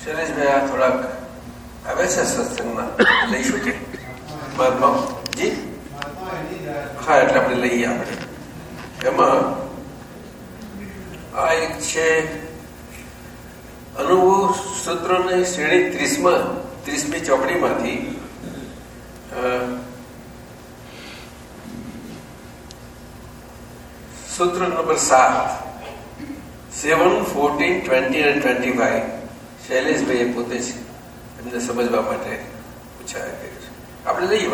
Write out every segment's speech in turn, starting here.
શૈલેષભાઈ આ થોડાક આવે છે સત્સંગમાં લઈશું કે મહાત્મા જી હા એટલે આપણે લઈએ આપણે એમાં આ એક છે અનુભવ સૂત્રોની શ્રેણી ત્રીસમાં ત્રીસમી ચોપડીમાંથી અ, સૂત્ર નંબર સાત સેવન ફોર્ટીન ટ્વેન્ટી અને ટ્વેન્ટી ફાઈવ શૈલેષભાઈએ પોતે જ એમને સમજવા માટે પૂછાયા કર્યું છે. આપણે લઈએ.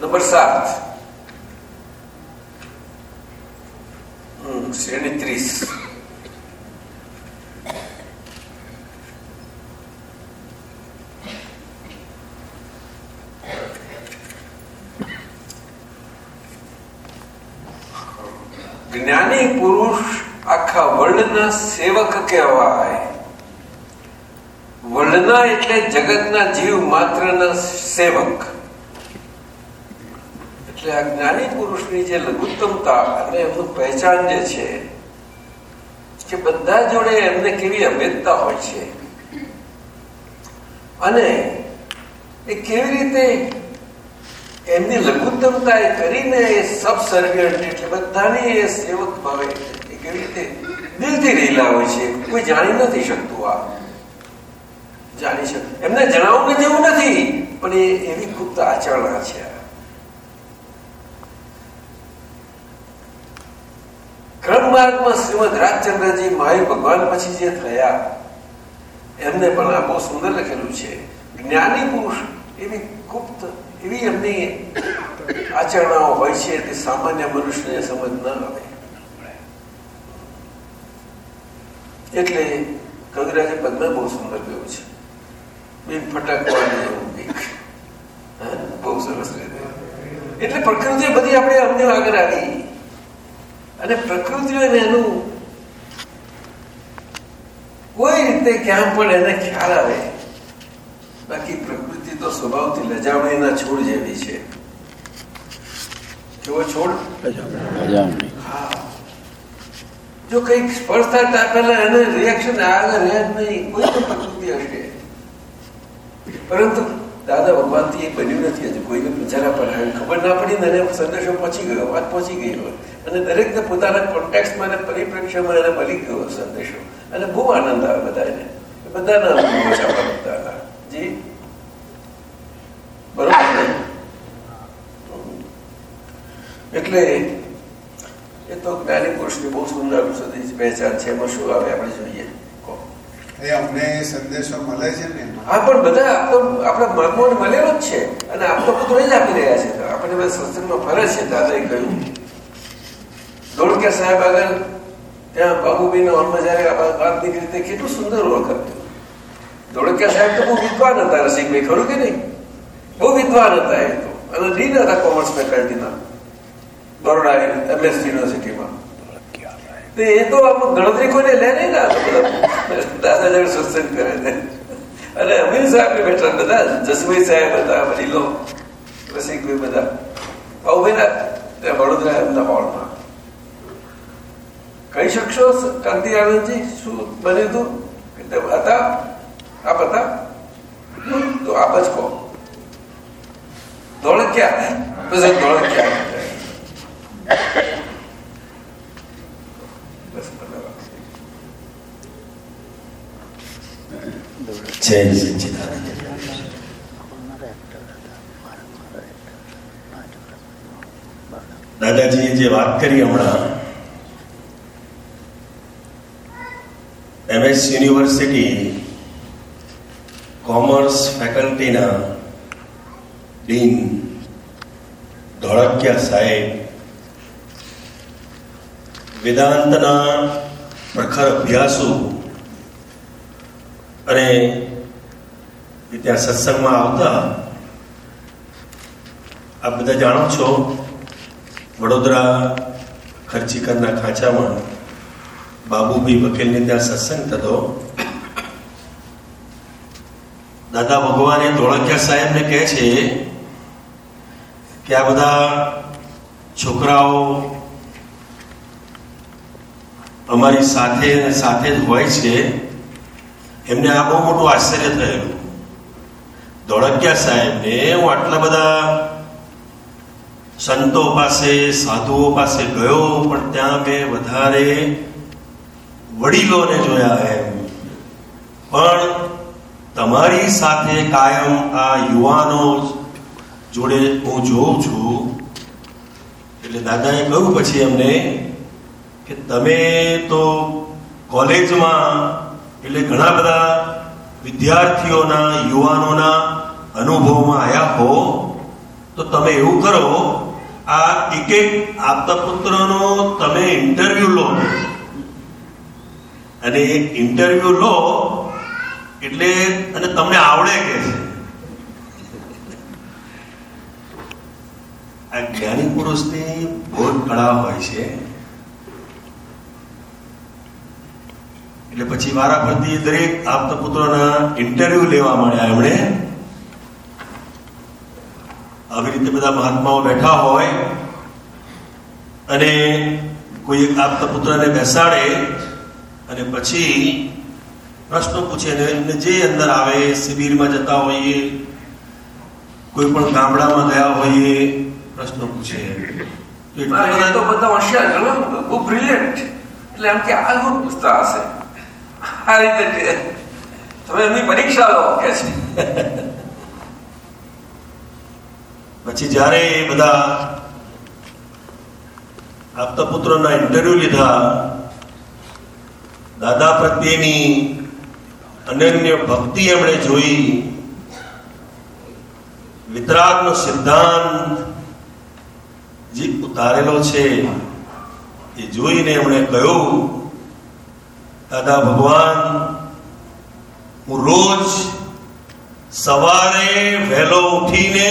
નંબર સાત. શ્રેણી ત્રીસ જ્ઞાની પુરુષ આખા સેવક કહેવાય. વર્ણના એટલે જગતના જીવ માત્રના સેવક. એટલે આ જ્ઞાની પુરુષની જે લઘુત્તમતા અને એમનું પહેચાન જે છે, કે બધા જોડે એમને કેવી અભેદતા હોય છે. અને એ કેવી રીતે એમની લઘુત્તમતા એ કરીને એ સબ સર્વિયન્ટ એટલે બધાની એ સેવક ભાવે. એ કેવી રીતે દિલથી રહેલા હોય છે. કોઈ જાણી નથી શકતું આ. જાણી શકે એમને જણાવવું જેવું નથી, પણ એવી ગુપ્ત આચરણા છે. ક્રમ માર્ગમાં શ્રીમદ રાજચંદ્રજી મહાવીર ભગવાન પછી જે થયા, એમને પણ આ બહુ સુંદર લખેલું છે. જ્ઞાની પુરુષ એવી ગુપ્ત, એવી એમની આચરણાઓ હોય છે, તે સામાન્ય મનુષ્યને સમજ ન આવે. એટલે કવિરાજે પદમાં બહુ સુંદર ગયું છે. બિન ફટકવાની એવું કંઈક બહુ સરસ રીતે એટલે પ્રકૃતિ બધી આપણે અમને આગળ આવી અને પ્રકૃતિઓ એનું કોઈ રીતે ક્યાં પણ એને ખ્યાલ આવે. બાકી પ્રકૃતિ તો સ્વભાવથી લજામણીના છોડ જેવી છે. કેવો છોડ. લજામણી. હા. જો કંઈક સ્પર્શતા પહેલા એને રિએક્શન આગળ રહે નહીં, કોઈ પણ પ્રકૃતિ હશે. પરંતુ દાદા ભગવાનથી એ બન્યું નથી, હજુ કોઈને બિચારા પર ખબર ના પડી ને સંદેશો પહોંચી ગયો, વાત પહોંચી ગઈ હોય અને દરેકને પોતાના કોન્ટેક્ટમાં અને પરિપ્રેક્ષ્યમાં એને મળી ગયો સંદેશો. અને બહુ આનંદ આવે બધા એને બધાના અનુભવો છે આપણા જી? બરોબર એટલે એ તો જ્ઞાની પુરુષની બહુ સુંદર સુધી પહેચાન છે એમાં શું આવે આપણે જોઈએ. અમને સંદેશો મળે છે ને હા પણ બધા આપ આપણા મહાત્માઓને મળેલો જ છે અને આપ તો પુત્રો જ આપી રહ્યા છે. આપણને બધા સત્સંગમાં ફરે છે દાદાએ કહ્યું. ધોળકિયા સાહેબ આગળ ત્યાં બાબુબીના હોલમાં જયારે વાત નીકળી તે કેટલું સુંદર ઓળખાતું. ધોળકિયા સાહેબ તો બહુ વિદ્વાન હતા રસિકભાઈ ખરું કે નહીં? બહુ વિદ્વાન હતા એ તો. અને લીન હતા કોમર્સ ફેકલ્ટીના બરોડા એમએસ યુનિવર્સિટીમાં. એ તો આપણું ગણતરી કોઈને લે નહીં ને દાદા જોડે સત્સંગ કરે છે. અને અમીર સાહેબ બેઠા બધા. જસભાઈ સાહેબ હતા, વડીલો, રસિકભાઈ બધા. ભાઉભાઈના ત્યાં વડોદરા એમના હોલમાં કહી શકશો? કાંતિ આનંદજી, શું બન્યું હતું હતા? આપ હતા? તો આપ જ કહો. ધોળક્યા. પછી ધોળક્યા. બસ બરાબર જય સચ્ચિદાનંદ દાદાજીએ જે વાત કરી હમણાં એમએસ યુનિવર્સિટી કોમર્સ ફેકલ્ટીના ડીન ધોળકિયા સાહેબ વેદાંતના પ્રખર અભ્યાસુ અને ત્યાં સત્સંગમાં આવતા, આપ બધા જાણો છો, વડોદરા ખર્ચીકરના ખાંચામાં બાબુભાઈ વકીલને ત્યાં સત્સંગ થતો. દાદા ભગવાને ધોળકિયા સાહેબને કહે છે કે આ બધા છોકરાઓ અમારી સાથે અને સાથે જ હોય છે. એમને આ બહુ મોટું આશ્ચર્ય થયેલું. ધોળકિયા સાહેબને હું આટલા બધા સંતો પાસે, સાધુઓ પાસે ગયો, પણ ત્યાં મેં વધારે વડીલોને જોયા એમ. પણ તમારી સાથે કાયમ આ યુવાનો જોડે હું જોઉં છું. એટલે દાદાએ કહ્યું પછી એમને કે તમે તો કોલેજમાં એટલે ઘણા બધા વિદ્યાર્થીઓના, યુવાનોના અનુભવમાં આવ્યા હો, તો તમે એવું કરો, આ એક એક આપતા પુત્રનો તમે ઇન્ટરવ્યુ લો. અને ઇન્ટરવ્યુ લો એટલે અને તમને આવડે કે છે. આ જ્ઞાની પુરુષની બહુ કળા હોય છે. એટલે પછી મારા ફરતી દરેક આપતા પુત્રોના ઇન્ટરવ્યુ લેવા માંડ્યા એમણે. આવી રીતે બધા મહાત્માઓ બેઠા હોય અને કોઈ એક આપતા પુત્રને બેસાડે અને પછી પ્રશ્નો પૂછે અને એમને જે અંદર આવે શિબિરમાં જતા હોઈએ કોઈ પણ ગામડામાં ગયા હોઈએ પ્રશ્નો પૂછે. તો બધા હોશિયાર ખૂબ બ્રિલિયન્ટ એટલે એમ કે આ પૂછતા હશે. આ રીતે તમે એમની પરીક્ષા લો, કે છે. પછી જ્યારે એ બધા આપતા પુત્રોના ઇન્ટરવ્યુ લીધા, દાદા પ્રત્યેની અનન્ય ભક્તિ એમણે જોઈ, વિતરાગનો સિદ્ધાંત જે ઉતારેલો છે, એ જોઈને એમણે કહ્યું દાદા ભગવાન હું રોજ સવારે વહેલો ઉઠીને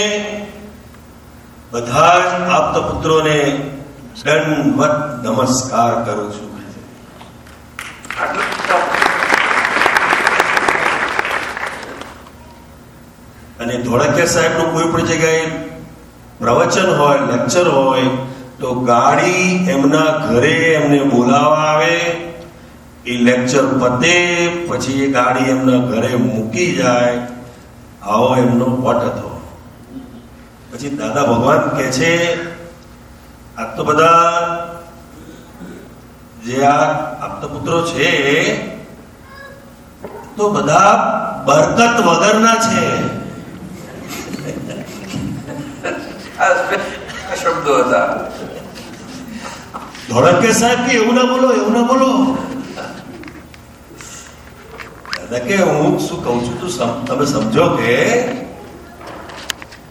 બધા જ આપતા પુત્રોને દંડવત નમસ્કાર કરું છું. અને ધોળકિયા સાહેબનું કોઈ પણ જગ્યાએ પ્રવચન હોય લેક્ચર હોય, તો ગાડી એમના ઘરે એમને બોલાવવા આવે. એ લેક્ચર પતે પછી એ ગાડી એમના ઘરે મૂકી જાય આવો એમનો વટ હતો. પછી દાદા ભગવાન કહે છે આ તો બધા જે આ આપતપુત્રો છે તો બધા બરકત વગરના છે. શબ્દો હતા. ધોળકે સાહેબ કે એવું ના બોલો એવું ના બોલો. દાદા કે હું શું કહું છું, તું તમે સમજો કે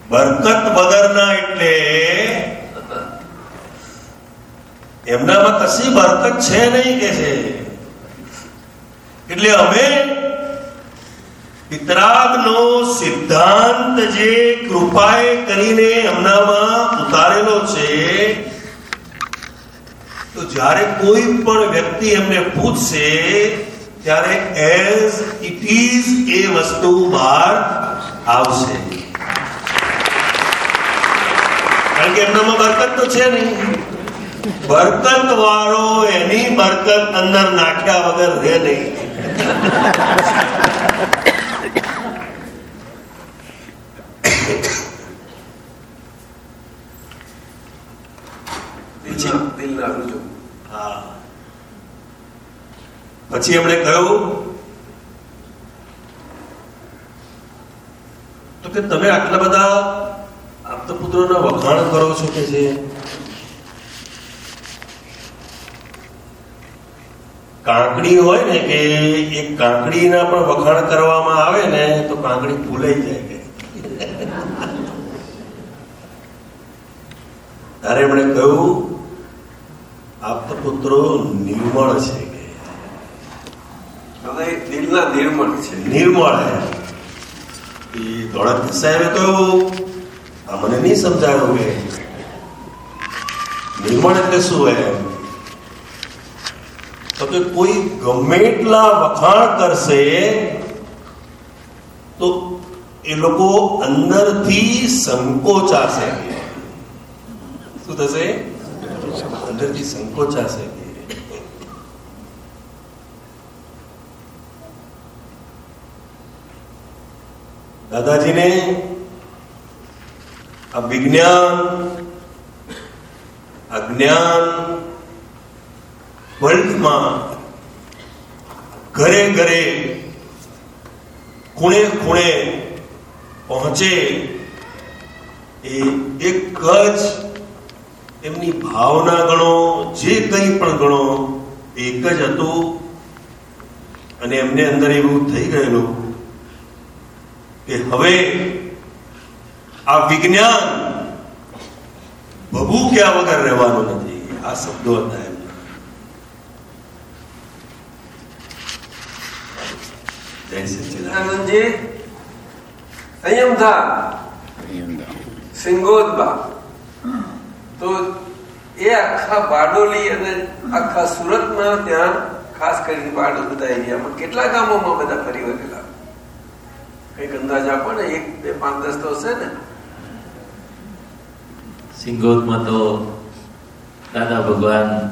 બરકત વગરના એટલે એમનામાં કશી બરકત છે નહીં કે છે? એટલે અમે પિતરાગનો સિદ્ધાંત જે કૃપાએ કરીને એમનામાં ઉતારેલો છે, તો જ્યારે કોઈ પણ વ્યક્તિ એમને પૂછશે ત્યારે એઝ ઇટ ઇઝ એ વસ્તુ બહાર આવશે. કારણ કે એમનામાં બરકત તો છે નહીં. બરકત વાળો એની બરકત અંદર નાખ્યા વગર રહે નહીં દિલના દિલના રૂજો હા પછી એમણે કહ્યું, તો કે તમે આટલા બધા આપતા પુત્રોના વખાણ કરો છો કે છે કાંકડી હોય ને કે એ કાંકડીના પણ વખાણ કરવામાં આવે ને, તો કાંકડી ભૂલાઈ જાય કે. ત્યારે એમણે કહ્યું આપતા પુત્રો નિર્મળ છે. દિલના નિર્મળ છે. નિર્મળ એ ધોળક સાહેબે કહ્યું, આ મને નહીં સમજાયું કે નિર્મળ એટલે શું હે તો કે કોઈ ગમે એટલા વખાણ કરશે તો એ લોકો અંદરથી સંકોચાશે. શું થશે? અંદરથી સંકોચાશે. દાદાજીને આ વિજ્ઞાન અજ્ઞાન વર્લ્ડમાં ઘરે ઘરે ખૂણે ખૂણે પહોંચે એ એક જ એમની ભાવના ગણો, જે કંઈ પણ ગણો, એક જ હતું અને એમને અંદર એવું થઈ ગયેલું કે હવે આ વિજ્ઞાન ભભૂક્યા વગર રહેવાનું નથી? આ શબ્દો હતા સંયમ થા સિંગોદબા. તો એ આખા બારડોલી અને આખા સુરતમાં ત્યાં ખાસ કરીને બારડોલ બધા એરિયામાં કેટલા ગામોમાં બધા ફરી વળેલા? કંઈક અંદાજ આપો ને, એક, બે, પાંચ, દસ તો હશે ને. સિંગોદમાં તો દાદા ભગવાન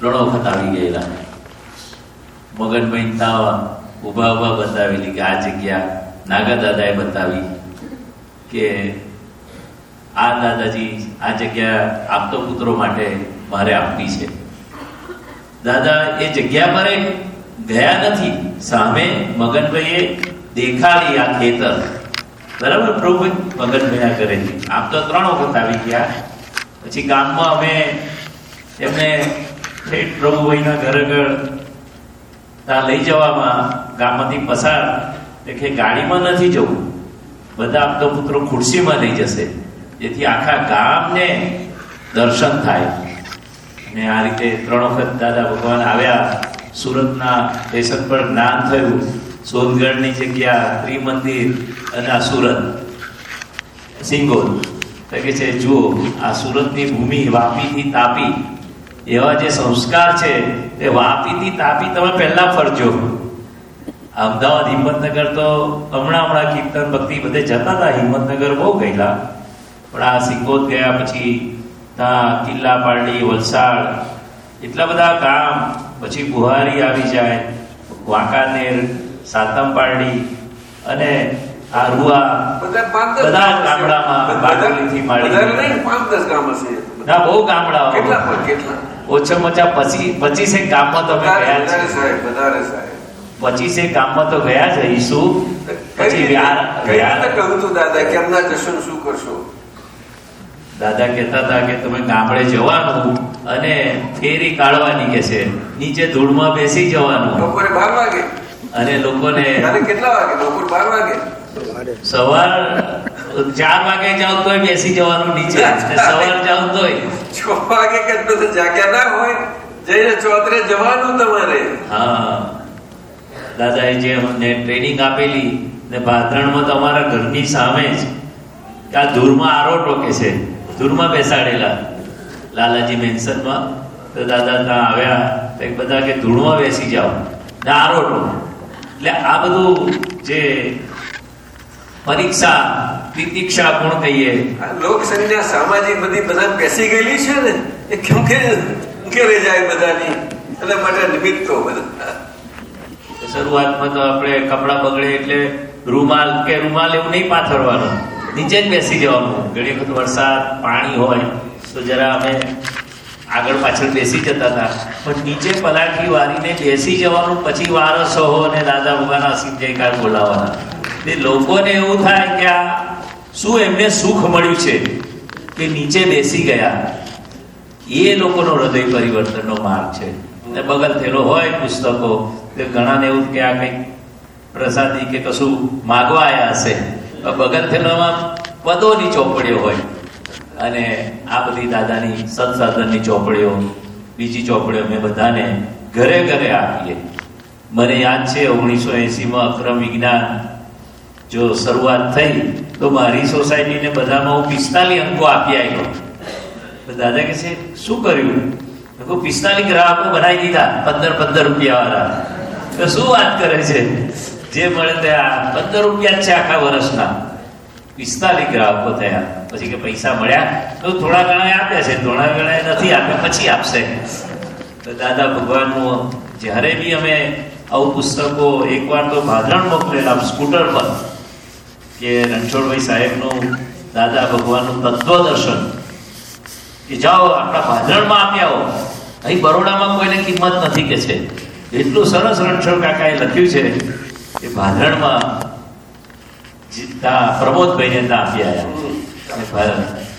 ત્રણ વખત આવી ગયેલા. મગનભાઈ તાવ ઊભા ઊભા બતાવેલી કે આ જગ્યા નાગા દાદાએ બતાવી કે આ દાદાજી આ જગ્યા આપતો પુત્રો માટે મારે આપવી છે. દાદા એ જગ્યા પર ગયા નથી. સામે મગનભાઈએ દેખાડી આ ખેતર. બરાબર? પ્રભુ મગન આ કરેલી આમ તો ત્રણ વખત આવી ગયા. પછી ગામમાં અમે એમને ઠેઠ પ્રભુભાઈના ઘર આગળ ત્યાં લઈ જવામાં ગામમાંથી પસાર. એટલે ગાડીમાં નથી જવું. બધા આપતો પુત્રો ખુરશીમાં લઈ જશે. જેથી આખા ગામને દર્શન થાય. અને આ રીતે ત્રણ વખત દાદા ભગવાન આવ્યા. સુરતના સ્ટેશન પર જ્ઞાન થયું. સોનગઢની જગ્યા, ત્રિમંદિર અને આ સુરત. સિંગોલ. તો કે છે, જુઓ, આ સુરતની ભૂમિ વાપીથી તાપી. એવા જે સંસ્કાર છે, તે વાપીથી તાપી તમે પહેલા ફરજો. અમદાવાદ, હિંમતનગર તો હમણાં હમણાં કીર્તન ભક્તિ બધે જતા હતા. હિંમતનગર બહુ ગયેલા. પણ આ સિંગોદ ગયા પછી ત્યાં કિલ્લા પારડી, વલસાડ, એટલા બધા કામ. પછી બુહારી આવી જાય, વાંકાનેર સાતમ પારડી અને આ રૂઆ બધા. ગામડામાં બારડોલીથી માંડી. પાંચ દસ ગામ હશે ના બહુ ગામડા કેટલા કેટલા? ઓછામાં ઓછા પચી પચીસેક ગામમાં તમે વધારે ગયા છે વધારે સાહેબ. પચીસેક ગામમાં તો ગયા છે ઈસુ. પછી કહ્યું તું દાદા કે એમના જશો શું કરશો? દાદા કહેતા હતા કે તમે ગામડે જવાનું અને ફેરી કાઢવાની કે છે. નીચે ધૂળમાં બેસી જવાનું. બપોરે બાર વાગે? અને લોકોને કેટલા વાગે? બપોર બાર વાગે? સવાર ચાર વાગે જાવ તોય બેસી જવાનું નીચે. સવાર જાવ તોય. છ વાગે કે તો જાગ્યા ના હોય. જઈને ચોતરે જવાનું તમારે. હા. દાદાએ જે અમને ટ્રેનિંગ આપેલી ને ભાદરણમાં તમારા અમારા ઘરની સામે જ. આ ધૂળમાં આરોટો કે છે. ધૂળમાં બેસાડેલા. લાલાજી મેન્શનમાં. તો દાદા ત્યાં આવ્યા. બધા કે ધૂળમાં બેસી જાઓ. ને આરોટો એટલે આ બધું જે પરીક્ષા પ્રતિક્ષા કોણ કહીએ? આ લોક સંજ્ઞા સામાજિક બધી બધા બેસી ગયેલી છે ને એ કેમ કે ઘેરે જાય બધાની? એટલે માટે નિમિત્તો બધા. શરૂઆતમાં તો આપણે કપડાં બગડે એટલે રૂમાલ કે રૂમાલ એવું નહીં પાથરવાનું. નીચે જ બેસી જવાનું. ઘણી વખત વરસાદ પાણી હોય તો જરા અમે આગળ પાછળ બેસી જતા હતા. પણ નીચે પલાઠી વારીને બેસી જવાનું પછી વારસો અને દાદા ભગવાન અસીમ જયકાર બોલાવવાના એટલે લોકોને એવું થાય કે આ શું એમને સુખ મળ્યું છે કે નીચે બેસી ગયા. એ લોકોનો હૃદય પરિવર્તનનો માર્ગ છે. ને બગલ થયેલો હોય પુસ્તકો તે ઘણાને એવું કે આ કંઈક પ્રસાદી કે કશું માગવા આવ્યા હશે. બગલ થયેલામાં પદોની ચોપડીઓ હોય. અને આ બધી દાદાની સંસાધનની ચોપડીઓ, બીજી ચોપડીઓ અમે બધાને ઘરે ઘરે આપીએ. મને યાદ છે, ઓગણીસો એસીમાં અક્રમ વિજ્ઞાન જો શરૂઆત થઈ, તો મારી સોસાયટીને બધામાં હું પિસ્તાલીસ અંકો આપી આવ્યો દાદા કે છે, શું કર્યું? મેં કહું, પિસ્તાલીસ ગ્રાહકો બનાવી દીધા, પંદર પંદર રૂપિયા વાળા તો શું વાત કરે છે? જે મળે ત્યાં પંદર રૂપિયા છે આખા વર્ષના. પિસ્તાલીસ ગ્રાહકો થયા. પછી કે પૈસા મળ્યા. તો થોડા ઘણા આપે છે, થોડા ઘણા નથી આપે, પછી આપશે. તો દાદા ભગવાનનું જ્યારે બી અમે આવું પુસ્તકો એકવાર તો ભાદરણ મોકલેલા સ્કૂટર પર કે રણછોડભાઈ સાહેબનું, દાદા ભગવાનનું તત્વદર્શન. કે જાઓ, આપણા ભાદરણમાં આપી આવો. અહીં બરોડામાં કોઈને કિંમત નથી કે છે. એટલું સરસ રણછોડ કાકાએ લખ્યું છે કે ભાદરણમાં પ્રમોદભાઈને ત્યાં આપી આવ્યા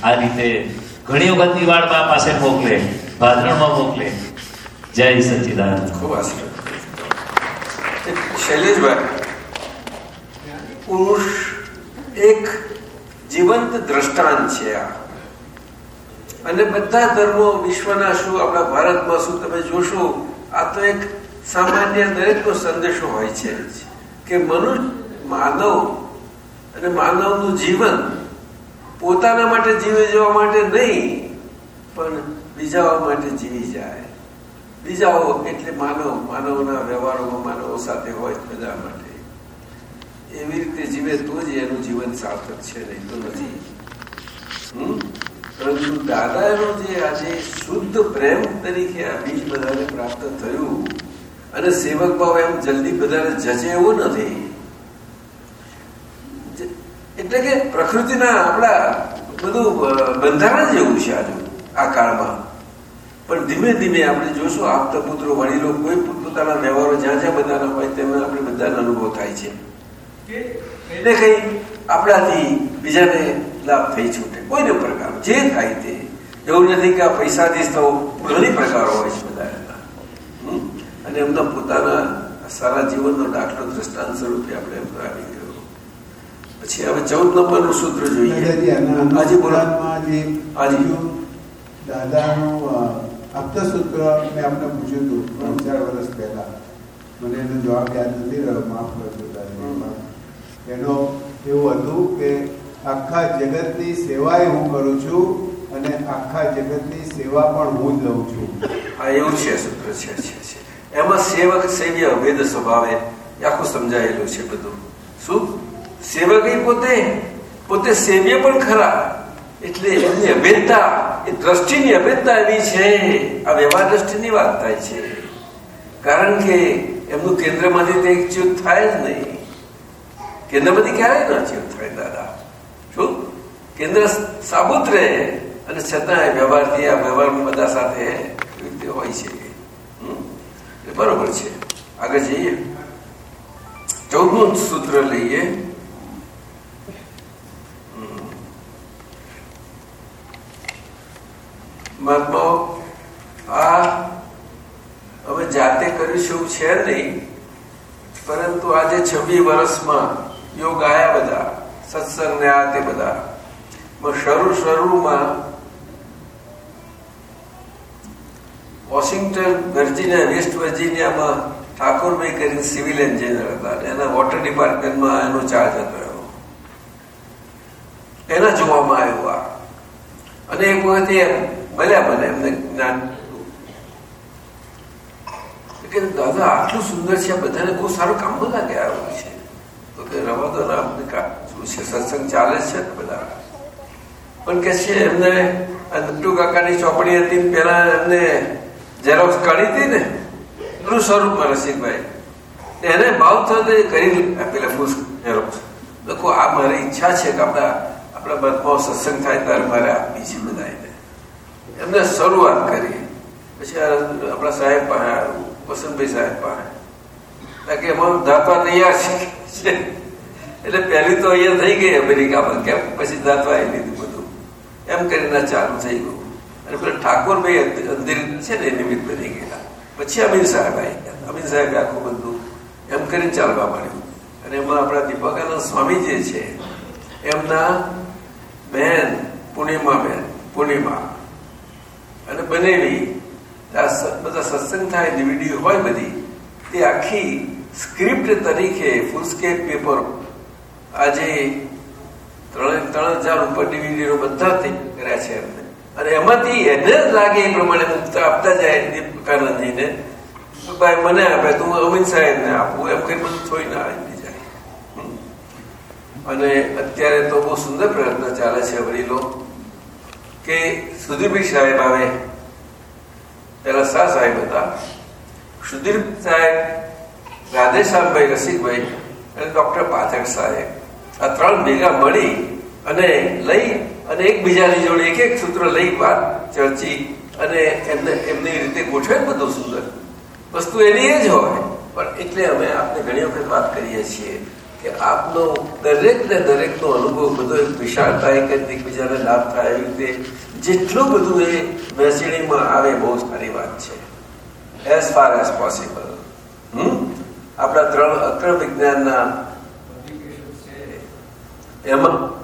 આ રીતે ઘણી વખત દિવાળબા પાસે મોકલે, ભાદરણમાં મોકલે. જય સચિદાનંદ. ખૂબ શૈલેષભાઈ, પુરુષ એક જીવંત દ્રષ્ટાંત છે આ. અને બધા ધર્મો વિશ્વના શું, આપણા ભારતમાં શું, તમે જોશો, આ તો એક સામાન્ય દરેકનો સંદેશો હોય છે. કે મનુષ્ય, માનવ, અને માનવનું જીવન પોતાના માટે જીવે જવા માટે નહીં, પણ બીજાઓ માટે જીવી જાય. બીજાઓ એટલે માનવ, માનવના વ્યવહારોમાં માનવો સાથે હોય બધા માટે. એવી રીતે જીવે તો જ એનું જીવન સાર્થક છે નહીં તો નથી. પરંતુ પરંતુ દાદાનો જે આજે શુદ્ધ પ્રેમ તરીકે આ બીજ બધાને પ્રાપ્ત થયું, અને સેવક ભાવ એમ જલ્દી બધાને જજે એવું નથી. એટલે કે પ્રકૃતિના આપણા બધું બંધારણ જેવું છે આજુ આ કાળમાં. પણ ધીમે ધીમે આપણે જોશું આપતા પુત્રો વડીલો કોઈ પોતપોતાના વ્યવહારો જ્યાં જ્યાં બધાના હોય તેમાં આપણે બધાનો અનુભવ થાય છે. એટલે એને કઈ આપણાથી બીજાને લાભ થઈ છૂટે કોઈને પ્રકાર જે થાય તે. એવું નથી કે આ પૈસાથી થવું ઘણી પ્રકારો હોય છે બધા. અને એમના પોતાના સારા જીવનનો દાખલો દ્રષ્ટાંત સ્વરૂપે આપણે આવી પછી હવે ચૌદ નંબરનું સૂત્ર જોઈએ. આજે બોલો. અનુસંધાનમાં જે હાજી. બીજું દાદાનું આપતા સૂત્ર મેં આપને પૂછ્યું હતું ત્રણ ચાર વર્ષ પહેલા. મને એનો જવાબ યાદ નથી રહ્યો માફ કરજો એનો એવું હતું કે આખા જગતની એ હું કરું છું અને આખા જગતની સેવા પણ હું જ લઉં છું. હા એવું છે સૂત્ર છે એમાં સેવક સેવ્ય અભેદ સ્વભાવે આખું સમજાયેલું છે બધું. શું? સેવક પોતે પોતે સેવ્ય પણ ખરા. એટલે એમની અભેદતા, એ દ્રષ્ટિની અભેદતા એવી છે. આ વ્યવહાર દ્રષ્ટિની વાત થાય છે. કારણ કે એમનું કેન્દ્રમાંથી તે ચ્યુત થાય જ નહીં. કેન્દ્રમાંથી ક્યારેય ન ચ્યુત થાય, દાદા. શું? કેન્દ્ર સાબુત રહે અને છતાં વ્યવહારથી, આ વ્યવહારમાં બધા સાથે રીતે હોય છે. બરોબર છે. આગળ જઈએ. ચૌદમું સૂત્ર લઈએ. મહાત્માઓ આ હવે જાતે કરીશું એવું છે નહીં, પરંતુ આજે છવ્વી વર્ષમાં યોગ આયા બધા સત્સંગ ને આ તે બધા. શરૂ શરૂમાં વોશિંગ્ટન, વર્જિનિયા, વેસ્ટ વર્જિનિયામાં ઠાકોરભાઈ કરીને સિવિલ એન્જિનિયર હતા એના વોટર ડિપાર્ટમેન્ટમાં એનો ચાર્જ હતો એનો એના જોવામાં આવ્યો આ. અને એક વખતે એમ મળ્યા ભલે એમને જ્ઞાન કે દાદા આટલું સુંદર છે બધાને બહુ સારું કામ લાગે આવ્યું છે તો કે રવા તો ના અમને શું છે સત્સંગ ચાલે છે બધા પણ કે છે એમને આ નટ્ટુ કાકાની ચોપડી હતી પેલા એમને ઝેરોક્સ કાઢી હતી ને એનું સ્વરૂપમાં રસિકભાઈ એને ભાવ થયો કરી આપેલા ફૂલ ઝેરોક્સ લખો આ મારી ઈચ્છા છે કે આપણા આપણા બધામાં સત્સંગ થાય ત્યારે મારે આપવી છે બધા એમને શરૂઆત કરી. પછી આપણા સાહેબ પાસે વસંતભાઈ સાહેબ પાસે. બાકી એમાં દાતા તૈયાર છે. એટલે પહેલી તો અહીંયા થઈ ગઈ અમેરિકામાં, કેમ? પછી દાતા આવી લીધું બધું. એમ કરીને ચાલુ થઈ ગયું. અને પેલા ઠાકોરભાઈ અંધેર છે ને નિમિત્ત બની ગયા. પછી અમીર સાહેબ આવી ગયા. અમીર સાહેબ આખું બધું એમ કરીને ચાલવા માંડ્યું. અને એમાં આપણા દીપકાનંદ સ્વામી જે છે, એમના બેન પૂર્ણિમા બેન પૂર્ણિમા અને બનેલી બધા સત્સંગ થાય ડીવીડી હોય બધી તે આખી સ્ક્રિપ્ટ તરીકે ફૂલસ્કેપ પેપર આજે ત્રણ ત્રણ હજાર ઉપર ડીવીડીઓ બધા કર્યા છે એમને. અને એમાંથી એને જ લાગે એ પ્રમાણે મુક્ત આપતા જાય દીપકાનંદજીને ભાઈ મને આપે, તું અમિત સાહેબને આપું એમ કઈ બધું થોડી ના આવી જાય. અને અત્યારે તો બહુ સુંદર પ્રયત્ન ચાલે છે વડીલો. કે સુધીરભાઈ સાહેબ આવે, પેલા શાહ સાહેબ હતા. સુધીર સાહેબ, રાધેશ્યામભાઈ, રસિકભાઈ અને ડોક્ટર પાથક સાહેબ. આ ત્રણ ભેગા મળી અને લઈ અને એકબીજાની જોડે એક એક સૂત્ર લઈ વાત ચર્ચી અને એમને, એમની રીતે ગોઠવે બધું સુંદર. વસ્તુ એની એ જ હોય, પણ એટલે અમે આપને ઘણી વખત વાત કરીએ છીએ. કે આપનો દરેક ને દરેકનો અનુભવ બધો એક વિશાળતા એક એકબીજાને લાભ થાય એવી રીતે જેટલું બધું એ વહેંચણીમાં આવે બહુ સારી વાત છે. એઝ ફાર એઝ પોસિબલ હમ? આપણા ત્રણ અક્રમ વિજ્ઞાનના એમાં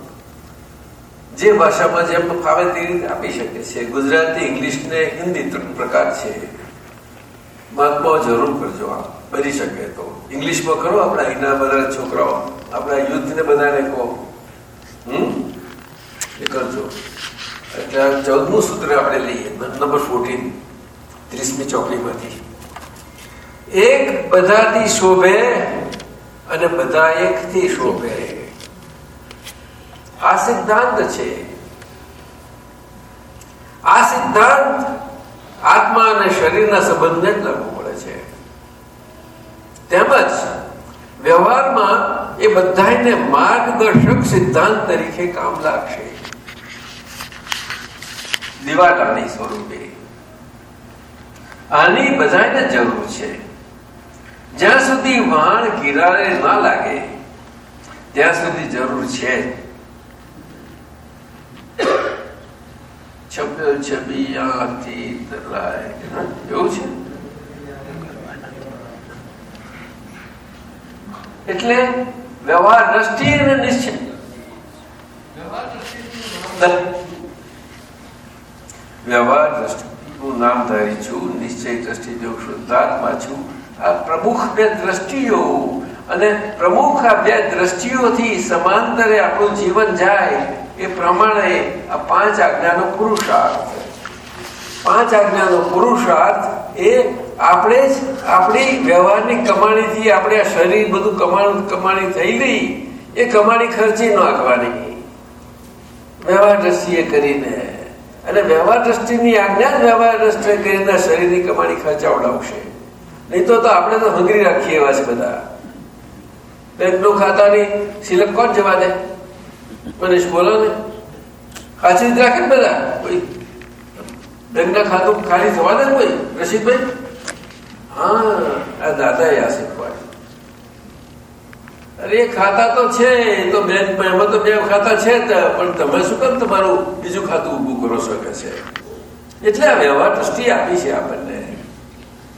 જે ભાષામાં જેમ ફાવે તે રીતે આપી શકે છે. ગુજરાતી ઇંગ્લિશ ને હિન્દી ત્રણ પ્રકાર છે. મહાત્માઓ જરૂર કરજો આ બની શકે તો. ઇંગ્લિશમાં કરો આપણા અહીંના બધા છોકરાઓ? આપણા યુથને બધાને કહો. હમ? એ કરજો. એટલે ચૌદમું સૂત્ર આપણે લઈએ. નંબર ફોર્ટીન ત્રીસમી ચોકડીમાંથી. એક બધાથી શોભે અને બધા એકથી શોભે. આ સિદ્ધાંત છે. આ સિદ્ધાંત આત્મા અને શરીરના સંબંધને જ લાગુ પડે છે. તેમજ વ્યવહારમાં એ બધાને માર્ગદર્શક સિદ્ધાંત તરીકે કામ લાગશે. દિવાટાની સ્વરૂપે. આની બધાને જરૂર છે. જ્યાં સુધી વાણ કિનારે ના લાગે, ત્યાં સુધી જરૂર છે. છબી આથી એવું છે? એટલે વ્યવહાર દ્રષ્ટિ અને નિશ્ચય વ્યવહાર દ્રષ્ટિ હું નામધારી છું નિશ્ચય દ્રષ્ટિ જો શુદ્ધાત્મા છું આ પ્રમુખ બે દ્રષ્ટિઓ. અને પ્રમુખ આ બે દ્રષ્ટિઓથી સમાંતરે આપણું જીવન જાય એ પ્રમાણે આ પાંચ આજ્ઞાનો પુરુષાર્થ. પાંચ આજ્ઞાનો પુરુષાર્થ એ આપણે જ આપણી વ્યવહારની કમાણીથી આપણે આ શરીર બધું કમાણ કમાણી થઈ ગઈ, એ કમાણી ખર્ચી નાખવાની વ્યવહાર દ્રષ્ટિએ કરીને. અને વ્યવહાર દ્રષ્ટિની આજ્ઞા જ વ્યવહાર દ્રષ્ટિએ કરીને શરીરની કમાણી ખર્ચાવડાવશે નહીં તો આપણે તો હંગરી રાખીએ એવા છે બધા. બેંકનું ખાતાની સિલક કોણ જવા દે? મનીષ, બોલો ને. સાચી રાખે ને બધા? બેંકના ખાતું ખાલી થવા દે કોઈ? રશીદભાઈ હા શીખવાડ્યું અરે, ખાતા તો છે એમાં તો બે ખાતા છે પણ તમે શું કેમ તમારું બીજું ખાતું ઊભું કરો છો છે? એટલે આ આપી છે આપણને.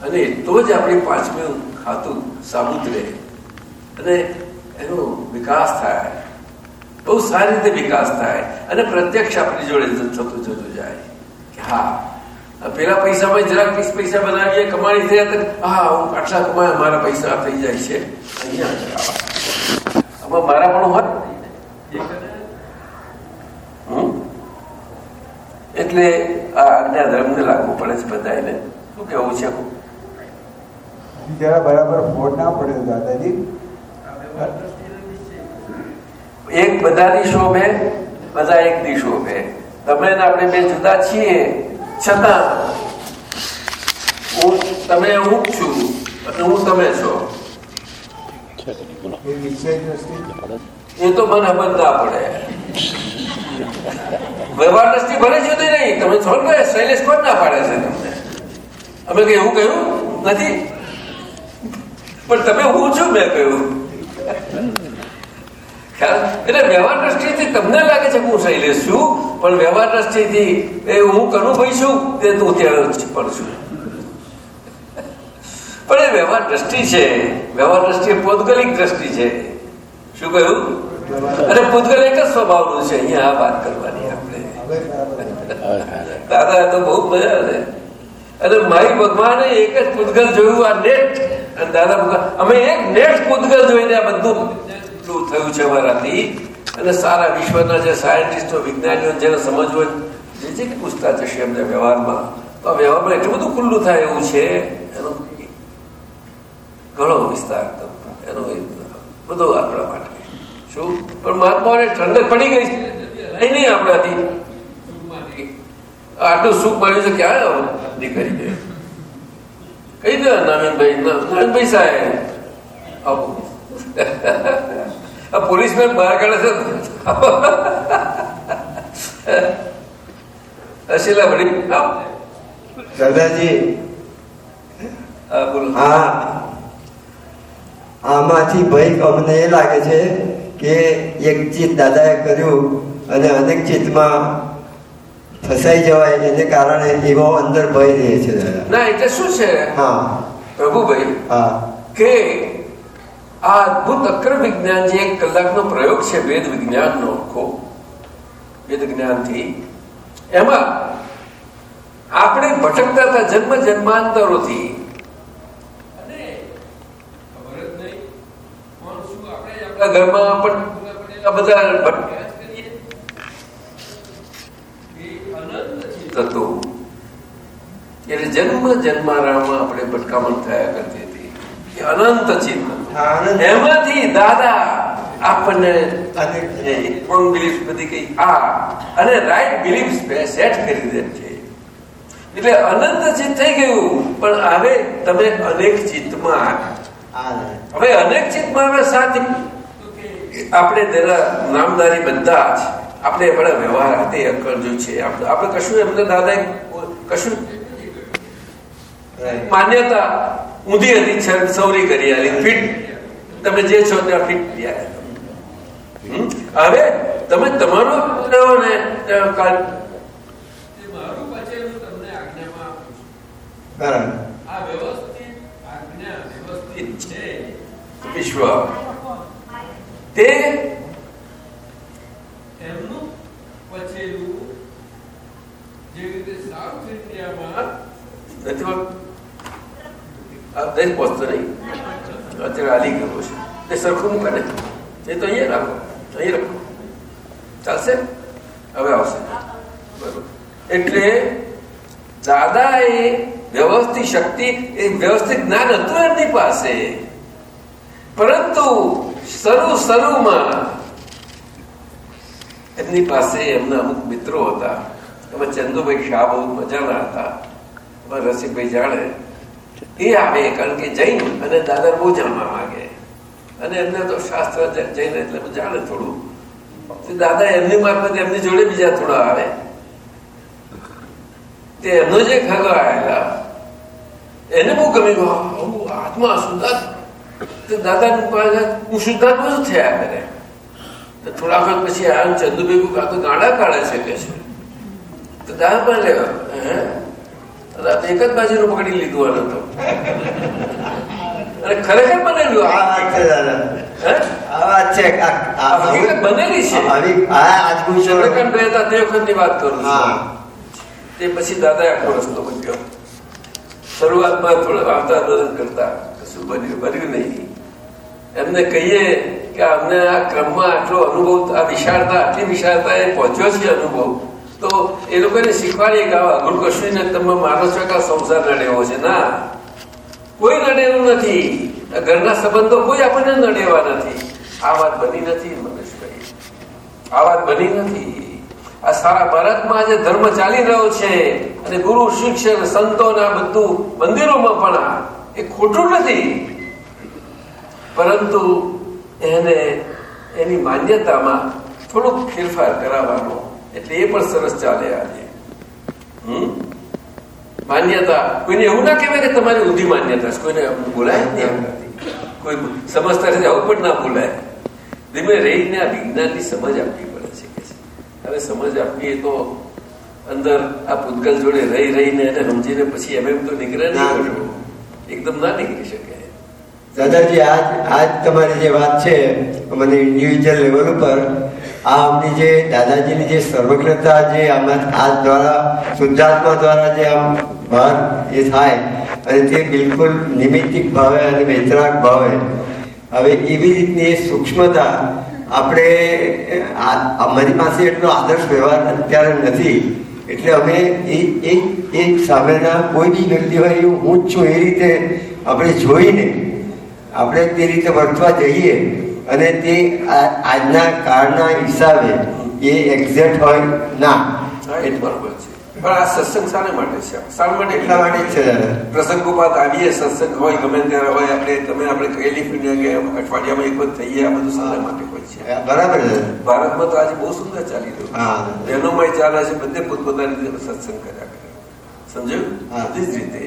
અને તો જ આપણી પાંચમી ખાતું સાબુત અને એનો વિકાસ થાય. બહુ સારી રીતે વિકાસ થાય. અને પ્રત્યક્ષ આપણી જોડે થતું જતું જાય. હા પેલા પૈસામાં જરાક વીસ પૈસા બનાવીએ કમાણી થયા તો હા હું આટલા કમાય મારા પૈસા થઈ જાય છે. અહીંયા આમાં મારા પણ હોત. એટલે આ આજ્ઞા ધર્મને લાગવું પડે છે બધા એને શું કેવું છે? જરા બરાબર ફોડ ના પડ્યો દાદાજી. એક બધાની શોભે બધા એકની શોભે. તમે ને આપણે બે જુદા છીએ. છતાં હું તમે હું છું અને હું તમે છો. એ તો મને ના પડે. વ્યવહાર દ્રષ્ટિ ભરે છે તે નહીં, તમે છો ને શૈલેષ કોણ ના પાડે છે તમને. અમે કઈ એવું કહ્યું નથી? પણ તમે હું છું, મેં કહ્યું? એટલે વ્યવહાર દ્રષ્ટિથી તમને લાગે છે હું શૈલેષ છું, પણ વ્યવહાર દ્રષ્ટિથી એ હું કનુભાઈ છું તે તું ત્યાં પણ છું. પણ એ વ્યવહાર દ્રષ્ટિ છે, વ્યવહાર દ્રષ્ટિ એ પૌદગલિક દ્રષ્ટિ છે. શું કહ્યું? અને પૂતગલ એક જ સ્વભાવનું છે, અહીંયા આ વાત કરવાની આપણે. દાદા તો બહુ મજા આવે. અને મારી ભગવાને એક જ પૂતગલ જોયું આ નેટ અને દાદા અમે એક નેટ પૂતગલ જોઈને આ બધું એટલું થયું છે અમારાથી અને સારા વિશ્વના જે સાયન્ટિસ્ટો વિજ્ઞાનીઓ જેને સમજવું જે જે કંઈ પૂછતા જશે એમને વ્યવહારમાં. તો વ્યવહારમાં એટલું બધું ખુલ્લું થાય એવું છે? એનો ઘણો વિસ્તાર એનો બધો આપણા માટે. શું? પણ મહાત્માઓને ઠંડક પડી ગઈ છે. નહીં આપણાથી. આટલું સુખ મળ્યું છે, ક્યાં નીકળી દે કહી દે નવીનભાઈ? નવીનભાઈ સાહેબ. આવો. આ પોલીસમેન બહાર કાઢે છે. અશીલા આવ. દાદાજી હા, આમાંથી ભય અમને એ લાગે છે કે એક ચિત્ત દાદાએ કર્યું અને અનેક ચિત્તમાં ફસાઈ જવાય એને કારણે એવો અંદર ભય રહે છે. ના એટલે શું છે? હા. પ્રભુભાઈ હા. કે આ અદભુત અક્ર વિજ્ઞાન જે એક કલાકનો પ્રયોગ છે વેદ વિજ્ઞાનનો આખો. વેદ જ્ઞાનથી એમાં આપણે ભટકતા હતા જન્મ જન્માંતરોથી. ઘરમાં પણ બધા એટલે જન્મ જન્મારામાં આપણે ભટકામણ થયા કરતી અનંત ચિંતન. એમાંથી દાદા આપણને રોંગ બિલીફ બધી કઈ આ અને રાઈટ બિલીફ સેટ કરી દે છે. એટલે અનંત ચિત્ત થઈ ગયું પણ હવે તમે અનેક ચિત્તમાં આવ્યા હવે અનેક ચિત્તમાં હવે સાથી આપણે તેના નામદારી બધા જ આપણે બડા વ્યવહાર હાથે કરજો છે. આપણે આપણે કશું એમને દાદા કશું. માન્યતા ઊંધી હતી છે સૌરી કરી આલી ફિટ. તમે જે છો ત્યાં ફિટ થયા. હવે તમે તમારો રહ્યો ને કાલ. વિશ્વ. તે એમનું પછેલું જે રીતે સાઉથ ઇન્ડિયામાં દહીં પહોંચતો નહીં. અત્યારે હાલી ગયો છે. તે સરખું મૂકે ને એ તો અહીંયા રાખો. અહીં રાખો. ચાલશે? હવે આવશે. બરોબર. એટલે દાદા એ વ્યવસ્થિત શક્તિ, એ વ્યવસ્થિત જ્ઞાન હતું એમની પાસે. પરંતુ શરૂ શરૂમાં એમની પાસે એમના અમુક મિત્રો હતા. એમાં ચંદુભાઈ શાહ બહુ મજાના હતા. એમાં રસિકભાઈ જાણે એ આવે કારણ કે જૈન અને દાદા બહુ જાણવા માંગે અને એમને તો શાસ્ત્ર જૈન એટલે જાણે થોડું. દાદા એમની મારફત એમની જોડે બીજા થોડા આવે. તે એમનો જે ખગો આવેલા. એને બહુ ગમી આત્મા શુદ્ધાત્મા દાદા હું શુદ્ધાત્મા શું થયા કરે? થોડા વખત પછી આ ચંદુભાઈ કાં તો ગાડા કાઢે છે કે છે. તો દાદા પણ લેવા હે? એક જ બાજુનું પકડી લીધું આને તો. અને ખરેખર બનેલું આ? વાત છે દાદા. વાત છે. આ- આ- આ હકીકત બનેલી છે? આજ ચંદ્રકાંત બે હતા તે વખતની વાત કરું તે પછી દાદાએ આખો રસ્તો બન્યો શરૂઆતમાં થોડો આવતા દર્શન કરતા. કશું બન્યું બન્યું નહીં. એમને કહીએ કે અમને આ ક્રમમાં આટલો અનુભવ આ વિશાળતા આટલી વિશાળતા એ પહોંચ્યો છે અનુભવ. તો એ લોકોને શીખવાડીએ કે અઘરું કશું ને તમે માનો છો કે સંસાર નડેવો છે. ના, કોઈ નડેલું નથી. ઘરના સંબંધો કોઈ આપણને નડેવા નથી. આ વાત બની નથી મનુષ્યભાઈ આ વાત બની નથી. આ સારા ભારતમાં જે ધર્મ ચાલી રહ્યો છે અને ગુરુ શિક્ષણ સંતો આ બધું મંદિરોમાં પણ એ ખોટું નથી. પરંતુ એને એની માન્યતામાં થોડુંક ફેરફાર કરાવવાનો એટલે એ પણ સરસ ચાલે આજે હમ? માન્યતા. કોઈને એવું ના કહેવાય કે તમારી ઊંધી માન્યતા છે. કોઈને બોલાય જ નહીં કોઈ સમજતા નથી આવું પણ ના બોલાય. ધીમે રહીને આ વિજ્ઞાનની સમજ આપવી પડે છે કે. હવે સમજ આપવી તો અંદર આ પૂતગલ જોડે રહી રહીને એને સમજીને પછી એમ એમ તો નીકળે. નહીં. એકદમ ના નીકળી શકે. દાદાજી આજ આજ તમારી જે વાત છે મને ઇન્ડિવિજ્યુઅલ લેવલ ઉપર આ અમને જે દાદાજીની જે સર્વગ્રતા જે આમાં આ દ્વારા, શુદ્ધાત્મા દ્વારા જે આમ ભાર એ થાય, અને તે બિલકુલ નિમિત્તિક ભાવે અને વૈતરાગ ભાવે. હવે એવી રીતની સૂક્ષ્મતા આપણે અમારી પાસે એટલો આદર્શ વ્યવહાર અત્યારે નથી. એટલે અમે એ એક સામેના કોઈ બી વ્યક્તિ હોય એવું હું જ છું એ રીતે આપણે જોઈને આપણે તે રીતે વર્તવા જઈએ. અને તે આજના કાળના હિસાબે એ એક્ઝેક્ટ હોય ના. બરોબર છે. પણ આ સત્સંગ શાને માટે છે? શાના માટે એટલા માટે છે. પ્રસંગોપાત આવીએ સત્સંગ હોય ગમે ત્યારે હોય આપણે તમે આપણે કે અઠવાડિયામાં એક વખત થઈએ આ બધું શાના માટે હોય છે. બરાબર ભારતમાં તો આજે બહુ સુંદર ચાલી રહ્યું બહેનોમાંય ચાલે છે બધે પોતપોતાની રીતે સત્સંગ કર્યા કરે. સમજ્યું? હા. બધી જ રીતે.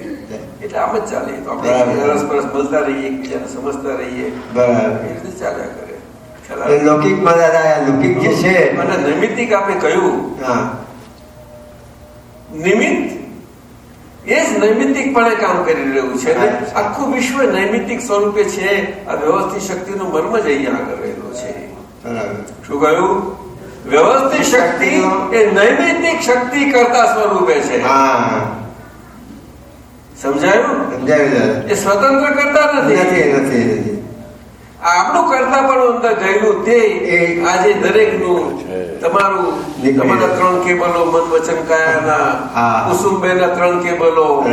એટલે આમ જ ચાલે. તો આપણે રસપરસ બોલતા રહીએ એકબીજાને સમજતા રહીએ. બરાબર. એ રીતે ચાલ્યા કરે. એ ખ્યાલ લૌકિકમાં દાદા આ લૌકિક જે છે. અને નૈમિત્તિક આપણે કહ્યું. નિમિત્ત? એ જ નૈમિત્તિકપણે કામ કરી રહ્યું છે. ને આખું વિશ્વ નૈમિતિક સ્વરૂપે છે. આ વ્યવસ્થિત શક્તિનો મર્મ જ અહીંયા આગળ રહેલો છે. શું કહ્યું? વ્યવસ્થિત શક્તિ એ નૈમિતિક શક્તિ કરતા સ્વરૂપે છે. હા. સમજાયું? સમજાવ્યું એ સ્વતંત્ર કરતા નથી. નથી નથી નથી. આ આપણું કરતા પણ અંદર ગયેલું તે એ- આજે દરેકનું તમારું નીકળી તમારા ત્રણ કેબલો મન વચન કાયાના હા. કુસુમબેનના ત્રણ કેબલો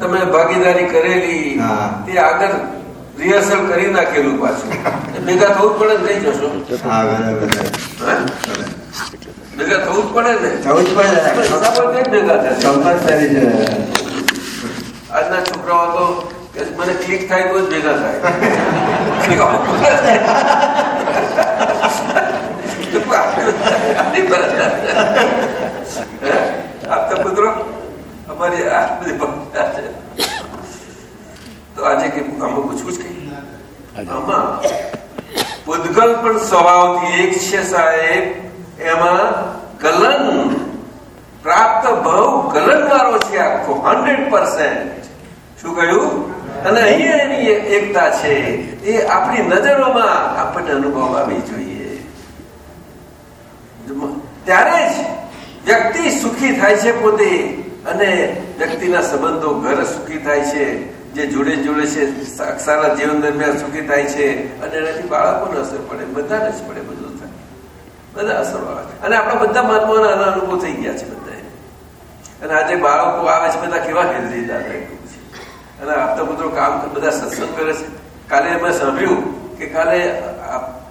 તમે ભાગીદારી કરેલી હા. તે આગળ રિહર્સલ કરી નાખેલું પાછું. ભેગા થવું પડે ને થઈ જશો? ભેગા થવું જ પડે ને? થવું જ પડે. ભેગા દાદા. આજના છોકરાઓ તો મને ક્લિક થાય તો જ ભેગા થાય. આપતા પુત્રો અમારી આ બધી તો આજે કે આમાં પૂછવું જ આમાં પૂદગલ પણ સ્વભાવથી એક છે સાહેબ, એમાં ગલન પ્રાપ્ત ભવ ગલન વાળો છે આખો, હંડ્રેડ પર્સન્ટ. શું કહ્યું? અને અહીંયા એની એકતા છે, એ આપણી નજરોમાં આપણને અનુભવ આવી જોઈએ. ત્યારે જ વ્યક્તિ સુખી થાય છે પોતે, અને વ્યક્તિના સંબંધો ઘર સુખી થાય છે. જે જોડે જોડે છે સારા જીવન દરમિયાન સુખી થાય છે, અને એનાથી બાળકોને અસર પડે, બધાને જ પડે બધું થાય. બધા અસર અને આપણા બધા મહાત્માના આના અનુભવ થઈ ગયા છે બધા અને આજે બાળકો આવે છે, બધા કેવા હેલ્ધી દાદા અને આપતા પુત્રો કામ બધા સત્સંગ કરે છે. કાલે અમે સાંભળ્યું કે કાલે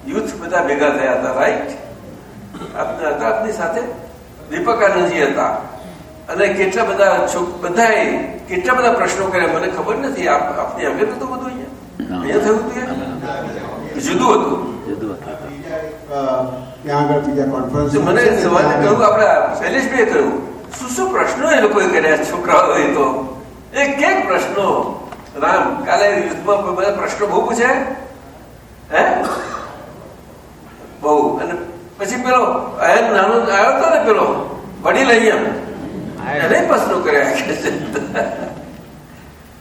યુથ બધા ભેગા થયા હતા રાઈટ આપના હતા આપની સાથે દીપકાનંદજી હતા. અને કેટલા બધા બધાએ કેટલા બધા પ્રશ્નો કર્યા? મને ખબર નથી. આપ આપની આગળ હતું બધું અહીંયા? અહીંયા થયું હતું જુદું હતું. જુદું હતું. અ, ત્યાં આગળ બીજા કોન્ફરન્સ તો મને સવારે કહ્યું આપણા શૈલેષભાઈએ કહ્યું શું શું પ્રશ્નો એ લોકોએ કર્યા છોકરાઓએ તો? એક કેક પ્રશ્નો. રામ કાલે યુદ્ધમાં બધા પ્રશ્નો બહુ પૂછે? હે? બહુ. અને પછી પેલો નાનો આવ્યો હતો ને પેલો? વડીલ અહીંયા. એને પ્રશ્નો કર્યા કે.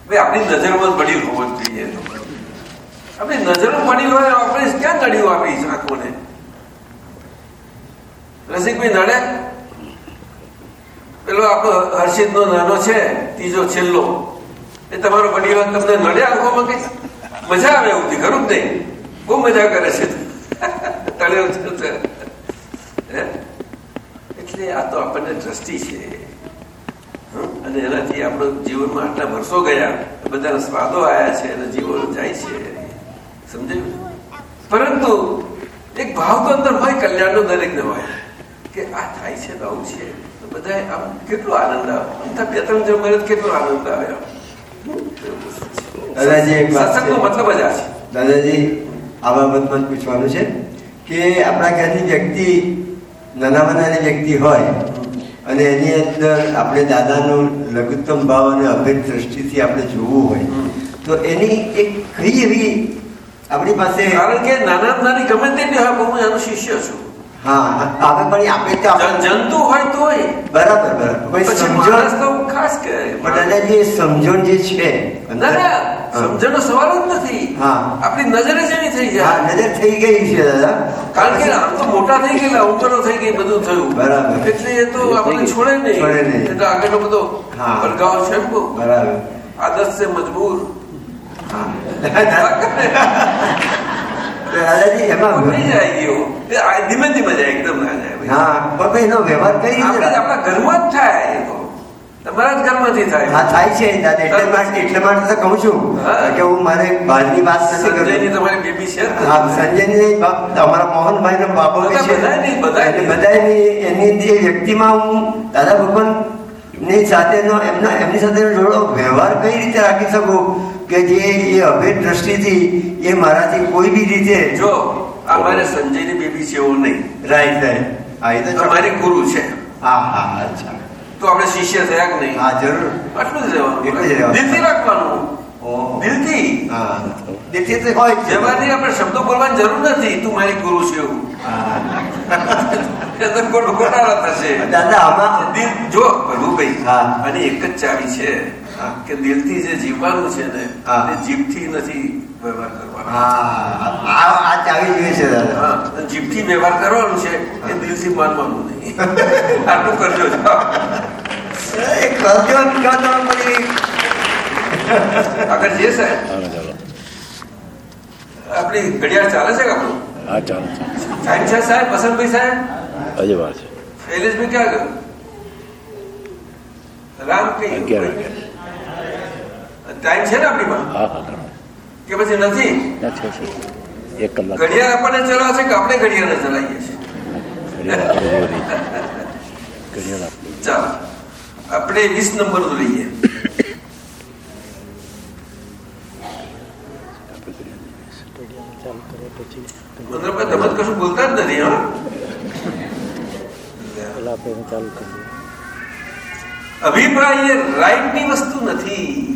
ભાઈ, આપણી નજરમાં વડીલ હોવો જ જોઈએ. આપણી નજરમાં વડીલ હોય, આપણે ક્યાં નડ્યું આપણી આંખોને રસિકભાઈ નડે? પેલો આપણો હર્ષિત નો નાનો છે, ત્રીજો છેલ્લો. એ તમારો વડીલો તમને નડે આંખોમાં કઈ? મજા આવે એવું ખરું જ નહીં? બહુ મજા કરે છે. તળે છે? એટલે આ તો આપણને દ્રષ્ટિ છે? અને એનાથી આપણું જીવનમાં આટલા વર્ષો ગયા બધાના સ્વાદો આવ્યા છે અને જીવન જાય છે. સમજાયું? પરંતુ એક ભાવ તો અંદર હોય કલ્યાણનો દરેકને હોય કે આ થાય છે તો આવું છે. તો બધા આમ કેટલો આનંદ આવે? બે ત્રણ મળે કેટલો આનંદ આવે દાદાજી. મતલબ જ આ છે. દાદાજી આ બાબતમાં પૂછવાનું છે કે આપણા ઘરની વ્યક્તિ નાનામાં નાની વ્યક્તિ હોય અને એની અંદર આપણે દાદાનો લઘુત્તમ ભાવ અને અભેદ દ્રષ્ટિથી આપણે જોવું હોય. તો એની એક કઈ એવી આપણી પાસે કારણ કે નાના નાની ગમે તેટલી હા હું એનો શિષ્ય છું. હા હવે પણ આપણે તો આપણે- જન- જંતુ હોય તોય. બરાબર બરાબર. કોઈ પછી માણસ સમજણ તો ખાસ કે દાદાજી સમજણ જે છે ના ના હા. સમજણનો સવાલ જ નથી. હા. આપણી નજરે જ થઈ જાય. નજર થઈ ગઈ છે દાદા. કારણ કે આમ તો મોટા થઈ ગયેલા ઉંમરો થઈ ગઈ બધું થયું. બરાબર. એટલે એ તો આપણે છોડે છોડે નહીં. નહીં. એટલે આગળનો બધો હા. ભરગાવ છે બરાબર. આદર્શ છે મજબૂર. તો દાદાજી એમાં નહીં જાય. ગયો ધીમે ધીમે જાય એકદમ ના જાય. હા પણ એનો વ્યવહાર કઈ રીતે આપણે જ આપણા ઘરમાં જ થાય એ તો. તમારા જ ઘરમાંથી થાય. હા થાય છે. દાદા એટલે માટે એટલે માટે તો કહું છું કે હું મારે બહારની વાત નથી કરતો તમારી બેબી છે. હા સંજયની બાપ- અમારા મોહનભાઈ નો બાપો છે. એની જે વ્યક્તિમાં હું દાદા ભગવાનની સાથેનો એમના એમની સાથેનો જોડો વ્યવહાર કઈ રીતે રાખી શકું? કે જે એ અભેદ દ્રષ્ટિથી એ મારાથી કોઈ બી રીતે જો આ મારે સંજયની બેબી છે એવું નહીં. રાઈટ રાઈટ હા એ તો મારી ગુરુ છે. હા હા અચ્છા. તો આપણે શિષ્ય થયા કે નહીં? હા જરૂર. આટલું જ રહેવાનું. દિલથી રાખવાનું. દિલથી. તેથી તો હોય જ આપણે શબ્દો બોલવાની જરૂર નથી. તું મારી ગુરુ છે એવું. દાદા આમાં દિલ જો પ્રભુભાઈ હા. અને એક જ ચાવી છે. કે દિલથી જે જીવવાનું છે ને હા. એ જીભથી નથી વ્યવહાર કરવાનો. આ આ ચાવી જોઈએ છે દાદા. જીભથી વ્યવહાર કરવાનું છે એ દિલથી માનવાનું નહીં. આટલું કરજો આગળ જે સાહેબ. આપણી ઘડિયાળ ચાલે છે કે આપણું? હા ચાલો ચાલો. ટાઈમ છે સાહેબ વસંતભાઈ સાહેબ? હજી વાર છે. શૈલેષભાઈ ક્યાં ગયો? રામ કઈ ટાઈમ છે ને આપણી પાસે? હા હા ઘણો કે પછી નથી? નથી છે એક કલાક. ઘડિયાળ આપણને ચલાવે છે કે આપણે ઘડિયાળને ચલાવીએ છીએ? ઘડિયાળ ચાલો આપણે વીસ નંબર લઈએ મતલબ તમે કશું બોલતા જ નથી હા. અભિપ્રાય એ રાઈટની વસ્તુ નથી.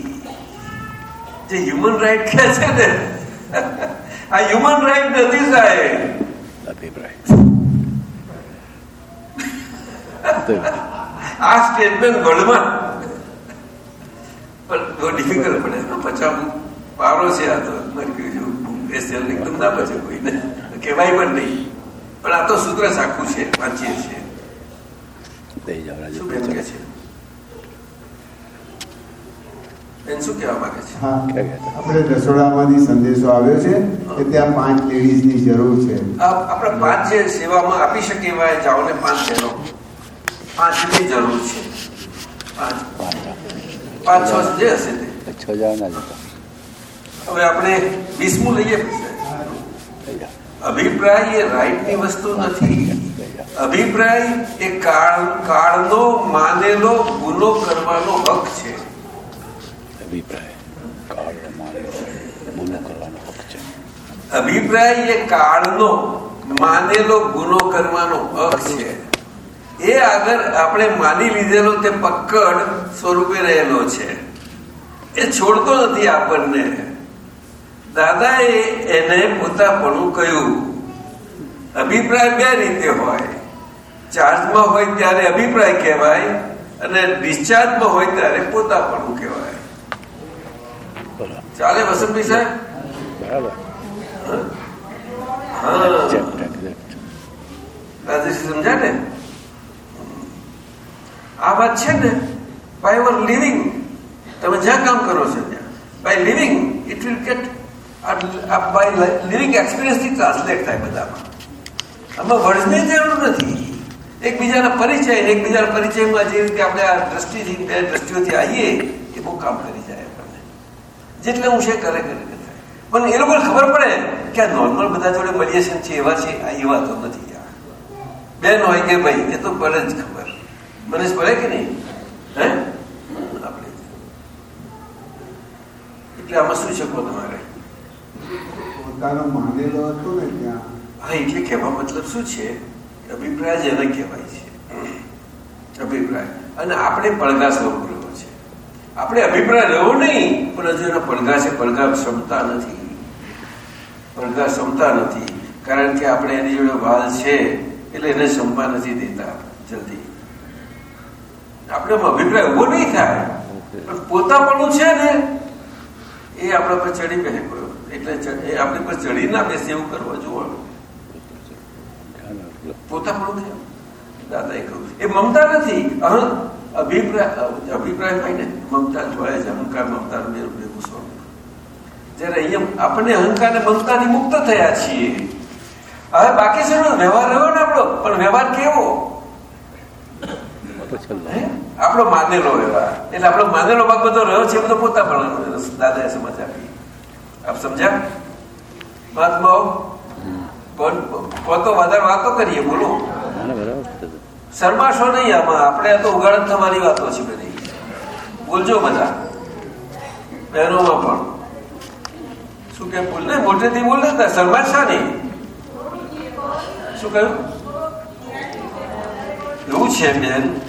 જે હ્યુમન રાઈટ કે છે ને આ હ્યુમન રાઈટ નથી સાહેબ. અભિપ્રાય. આ સ્ટેટમેન્ટ વર્લ્ડમાં પણ બહુ ડિફિકલ્ટ પડે. પચાસ પારો છે આ તો. મરક્યુ જેવું એસેલ એકદમ ના બચે કોઈને. કહેવાય પણ નહીં. પણ આ તો સૂત્ર સાખું છે વાંચીએ છીએ. શું છે બેન શું કહેવા માંગે છે હા ક્યાં ગયા હતા? આપણે રસોડામાંથી સંદેશો આવ્યો છે કે ત્યાં પાંચ લેડીઝની જરૂર છે. આ આપણે પાંચ જે સેવામાં આપી શકે એવા જાઓને પાંચ બહેનો પાંચની જરૂર છે. પાંચ. પાંચ પાંચ છ જે હશે તે. છ જણા હવે આપણે વીસમું લઈએ અભિપ્રાય એ રાઈટની વસ્તુ નથી. અભિપ્રાય એ કાળ કાળનો માનેલો ગુનો કરવાનો હક છે. અભિપ્રાય? કાળ મારે ગુનો કરવાનો હક છે અભિપ્રાય એ કાળનો, માનેલો ગુનો કરવાનો હક છે. એ આગળ આપણે માની લીધેલો તે પકડ સ્વરૂપે રહેલો છે. એ છોડતો નથી આપણને. દાદાએ એને પોતાપણું કહ્યું, અભિપ્રાય બે રીતે હોય. ચાર્જમાં હોય ત્યારે અભિપ્રાય કહેવાય અને ડિસ્ચાર્જમાં હોય ત્યારે પોતાપણું કહેવાય. ચાલે વસંતભાઈ સાહેબ? સમજ્યા ને? આ વાત છે ને બાય યુઅર લિવિંગ તમે જ્યાં કામ કરો છો ત્યાં. By living it will get by living એક્સપિરિયન્સથી translate થાય બધામાં. આમાં વર્ડની જરૂર નથી. એકબીજાના પરિચય એકબીજાના પરિચયમાં જે રીતે આપણે આ દ્રષ્ટિથી બે દ્રષ્ટિઓથી આવીએ એ બહુ કામ કરી જાય આપણને જેટલે હું છે કરે કરે પણ એ લોકોને ખબર પડે કે આ નોર્મલ બધા જોડે મળીએ છે છે એવા છે આ એવા તો નથી આ બેન હોય કે ભાઈ એ તો પડે જ ખબર. મને જ પડે કે નહીં? હે? આપણે એટલે આમાં શું શકો તમારે? પોતાનો માનેલો હતો ને ત્યાં. હા એટલે કહેવા મતલબ શું છે? અભિપ્રાય જ એને કહેવાય છે. અભિપ્રાય. અને આપણે પડઘા સ્વરૂપ આપણે અભિપ્રાય રહ્યો નહીં, પણ હજુ એના પડઘા છે, પડઘા ક્ષમતા નથી. પડઘા ક્ષમતા નથી, કારણ કે આપણે એની જોડે વાલ છે, એટલે એને ક્ષમતા નથી દેતા જલ્દી. આપણે અભિપ્રાય ઊભો નહીં થાય. પણ પોતાપણું છે ને, એ આપણા પર ચડી કોઈ એટલે આપણી પર ચડી ના બેસે એવું કરવા જોવાનું. પોતાપણું છે. એ કહ્યું એ મમતા નથી. અહં અભિપ્રાય અભિપ્રાય હોય ને, મમતા જોડે છે, અહંકાર મમતા જયારે અહીંયા આપણે અહંકાર ને મમતાથી મુક્ત થયા છીએ. હવે બાકી છે વ્યવહાર રહ્યો ને આપણો? પણ વ્યવહાર કેવો? આપણો માનેલો વ્યવહાર. એટલે આપણો માનેલો ભાગ બધો રહ્યો છે બધો પોતા પણ દાદાએ સમજ આપી. આપ સમજ્યા? મહાત્માઓ કોણ કોણ તો વધારે વાતો કરીએ, બોલો. બરાબર. શરમાશો નહીં આમાં. આપણે તો ઉગાડત થવાની વાતો છે બધી. બોલજો બધા. બહેનોમાં પણ. શું કે બોલ ને મોટેથી બોલ ને શરમાશા નહીં શું કહ્યું? એવું છે બેન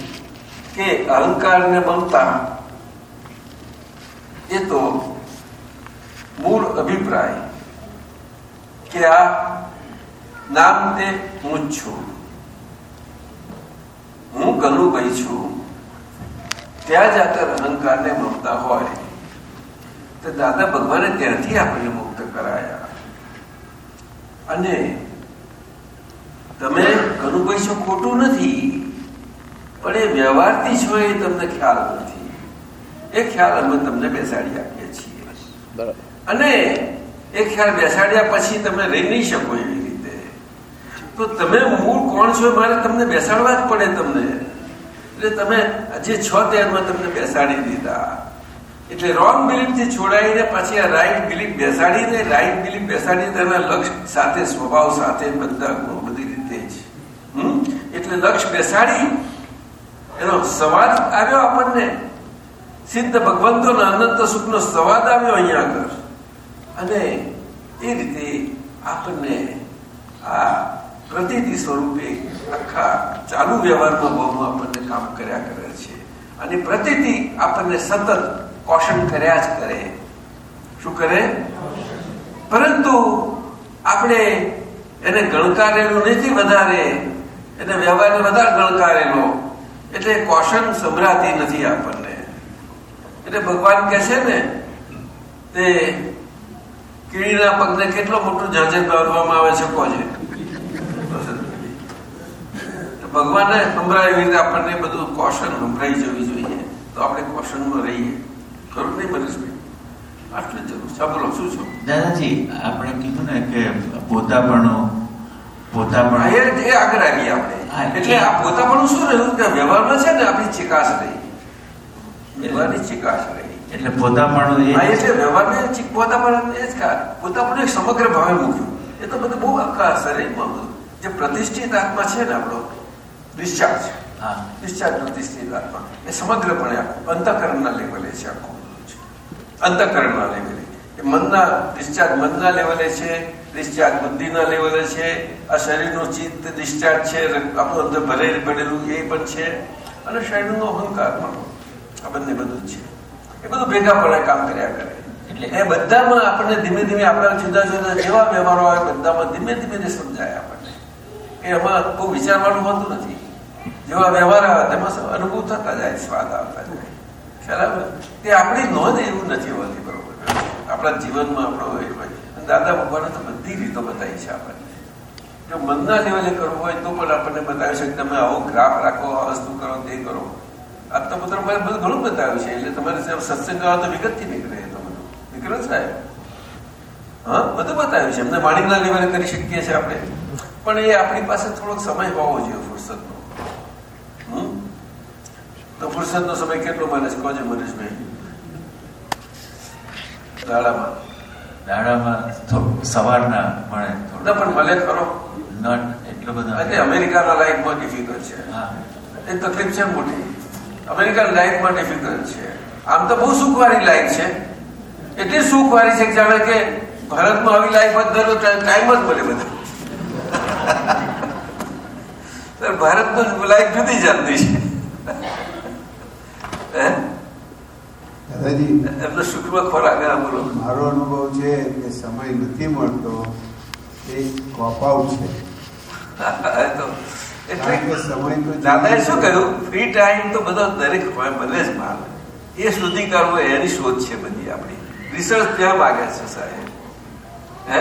કે અહંકાર ને મમતા એ તો મૂળ અભિપ્રાય કે આ નામ તે હું છું. હું ગનુભાઈ છું. ત્યાં જ આગળ અહંકાર ને મમતા હોય. તો દાદા ભગવાને ત્યાંથી આપણને મુક્ત કરાયા. અને તમે ગનુભાઈ છો ખોટું નથી પણ એ વ્યવહારથી છો એ તમને ખ્યાલ નથી. એ ખ્યાલ અમે તમને બેસાડી આપીએ છીએ. અને એ ખ્યાલ બેસાડ્યા પછી તમે રહી નહીં શકો એવી તો તમે મૂળ કોણ છો મારે તમને બેસાડવા જ પડે તમને. એટલે તમે જે છો તેમાં તમને બેસાડી દીધા. એટલે રોંગ બિલીફથી છોડાઈને પછી આ રાઈટ બિલીફ બેસાડીને રાઈટ બિલીફ બેસાડીને તેના લક્ષ્ય સાથે, સ્વભાવ સાથે બધા ગુણો બધી રીતે જ? એટલે લક્ષ્ય બેસાડી, એનો સંવાદ આવ્યો આપણને. સિદ્ધ ભગવંતોના અનંત સુખનો સંવાદ આવ્યો અહીંયા આગળ. અને એ રીતે આપણને આ પ્રતિતિ સ્વરૂપે આખા ચાલુ વ્યવહારમાં બહુ આપણને કામ કર્યા કરે છે. અને પ્રતિતિ આપણને સતત કોશન કર્યા જ કરે. શું કરે? પરંતુ આપણે એને ગણકારેલું નથી વધારે, એને વ્યવહારને વધારે ગણકારેલો. એટલે કોશન સંભળાતી નથી આપણને. એટલે ભગવાન કહે છે ને, તે કીડીના પગને કેટલો મોટું ઝાંઝર બાંધવામાં આવે છે કોજે ભગવાને એવી રીતે આપણને બધું કોશન સંભળાઈ જવી જોઈએ. તો આપણે કોશનમાં રહીએ. ખરું નહીં મનીષભાઈ? આટલું જરૂર છે. બોલો શું છો? દાદાજી આપણે કીધું ને કે પોતાપણું હા, એ આગળ આવી આપણે. એટલે આ પોતાપણું શું રહ્યું? કે વ્યવહારમાં છે ને આપણી ચિકાસ રહી. વ્યવહારની ચિકાસ રહી. એટલે પોતાપણું એ એટલે વ્યવહારને પોતાપણ એ જ કા પોતાપણ એક સમગ્ર ભાવે મૂક્યું. એ તો બધું બહુ આખા શરીરમાં બધું. જે પ્રતિષ્ઠિત આત્મા છે ને આપણો ડિસ્ચાર્જ હા ડિસ્ચાર્જ પ્રતિષ્ઠિત આત્મા એ સમગ્રપણે આખું અંતઃકરણના લેવલે છે આખું અંતઃકરણના લેવલે મનના ડિસ્ચાર્જ મનના લેવલે છે ડિસ્ચાર્જ બુદ્ધિના લેવલે છે આ શરીરનું ચિત્ત ડિસ્ચાર્જ છે આપણું અંદર ભરે પડેલું એ પણ છે અને શરીરનો અહંકાર પણ આ બંને બધું જ છે એ બધું ભેગા પડે કામ કર્યા કરે એટલે એ બધામાં આપણને ધીમે ધીમે આપણા જુદા જુદા જેવા વ્યવહારો આવે બધામાં ધીમે ધીમે સમજાય આપણને એ એમાં બહુ વિચારવાનું હોતું નથી જેવા વ્યવહાર આવે, તેમાં અનુભવ થતા જાય, સ્વાદ આવતા જાય. બરાબર તે આપણી નોંધ એવું નથી હોતી, બરોબર. આપણા જીવનમાં આપણો એ હોય દાદા ભગવાને તો બધી રીતો બતાવી છે આપણને. જો મનના લેવલે કરવું હોય તો પણ આપણને બતાવી છે તમે આવો ગ્રાફ રાખો, આ વસ્તુ કરો, તે કરો. આ તો પુત્ર મારે બધું ઘણું બતાવ્યું છે, એટલે તમારે સત્સંગ આવે તો વિગતથી નીકળે તો બધું. નીકળે સાહેબ. હા, બધું બતાવ્યું છે. એમને વાણીના લેવલે કરી શકીએ છીએ આપણે. પણ એ આપણી પાસે થોડોક સમય હોવો જોઈએ ફુરસદનો? તો ફુરસદનો સમય કેટલો મળે છે? કોજે મનીષભાઈ દાડામાં. દાડામાં સવારના મળે ના પણ મળે ખરો. નટ એટલો બધો એટલે અમેરિકાના લાઈફમાં ડિફિકલ્ટ છે. એ તકલીફ છે મોટી. અમેરિકન લાઈફમાં ડિફિકલ્ટ છે. આમ તો બહુ સુખવાળી લાઈફ છે. એટલી સુખવાળી છે જાણે કે ભારતમાં આવી લાઈફ જ દર ટાઈમ જ મળે બધા. ભારતમાં લાઈફ જુદી જાતની છે. એમનો સુખમાં ખોરાક બોલો. મારો અનુભવ છે કે સમય નથી મળતો એ કોપાઉ છે. એટલે સમય તો દાદાએ શું કહ્યું ફ્રી ટાઈમ તો બધો દરેક ભલે જ માલ. એ સુધી કરવો એની શોધ છે બધી આપણી. રિસર્ચ ત્યાં માગે છે સાહેબ? હે?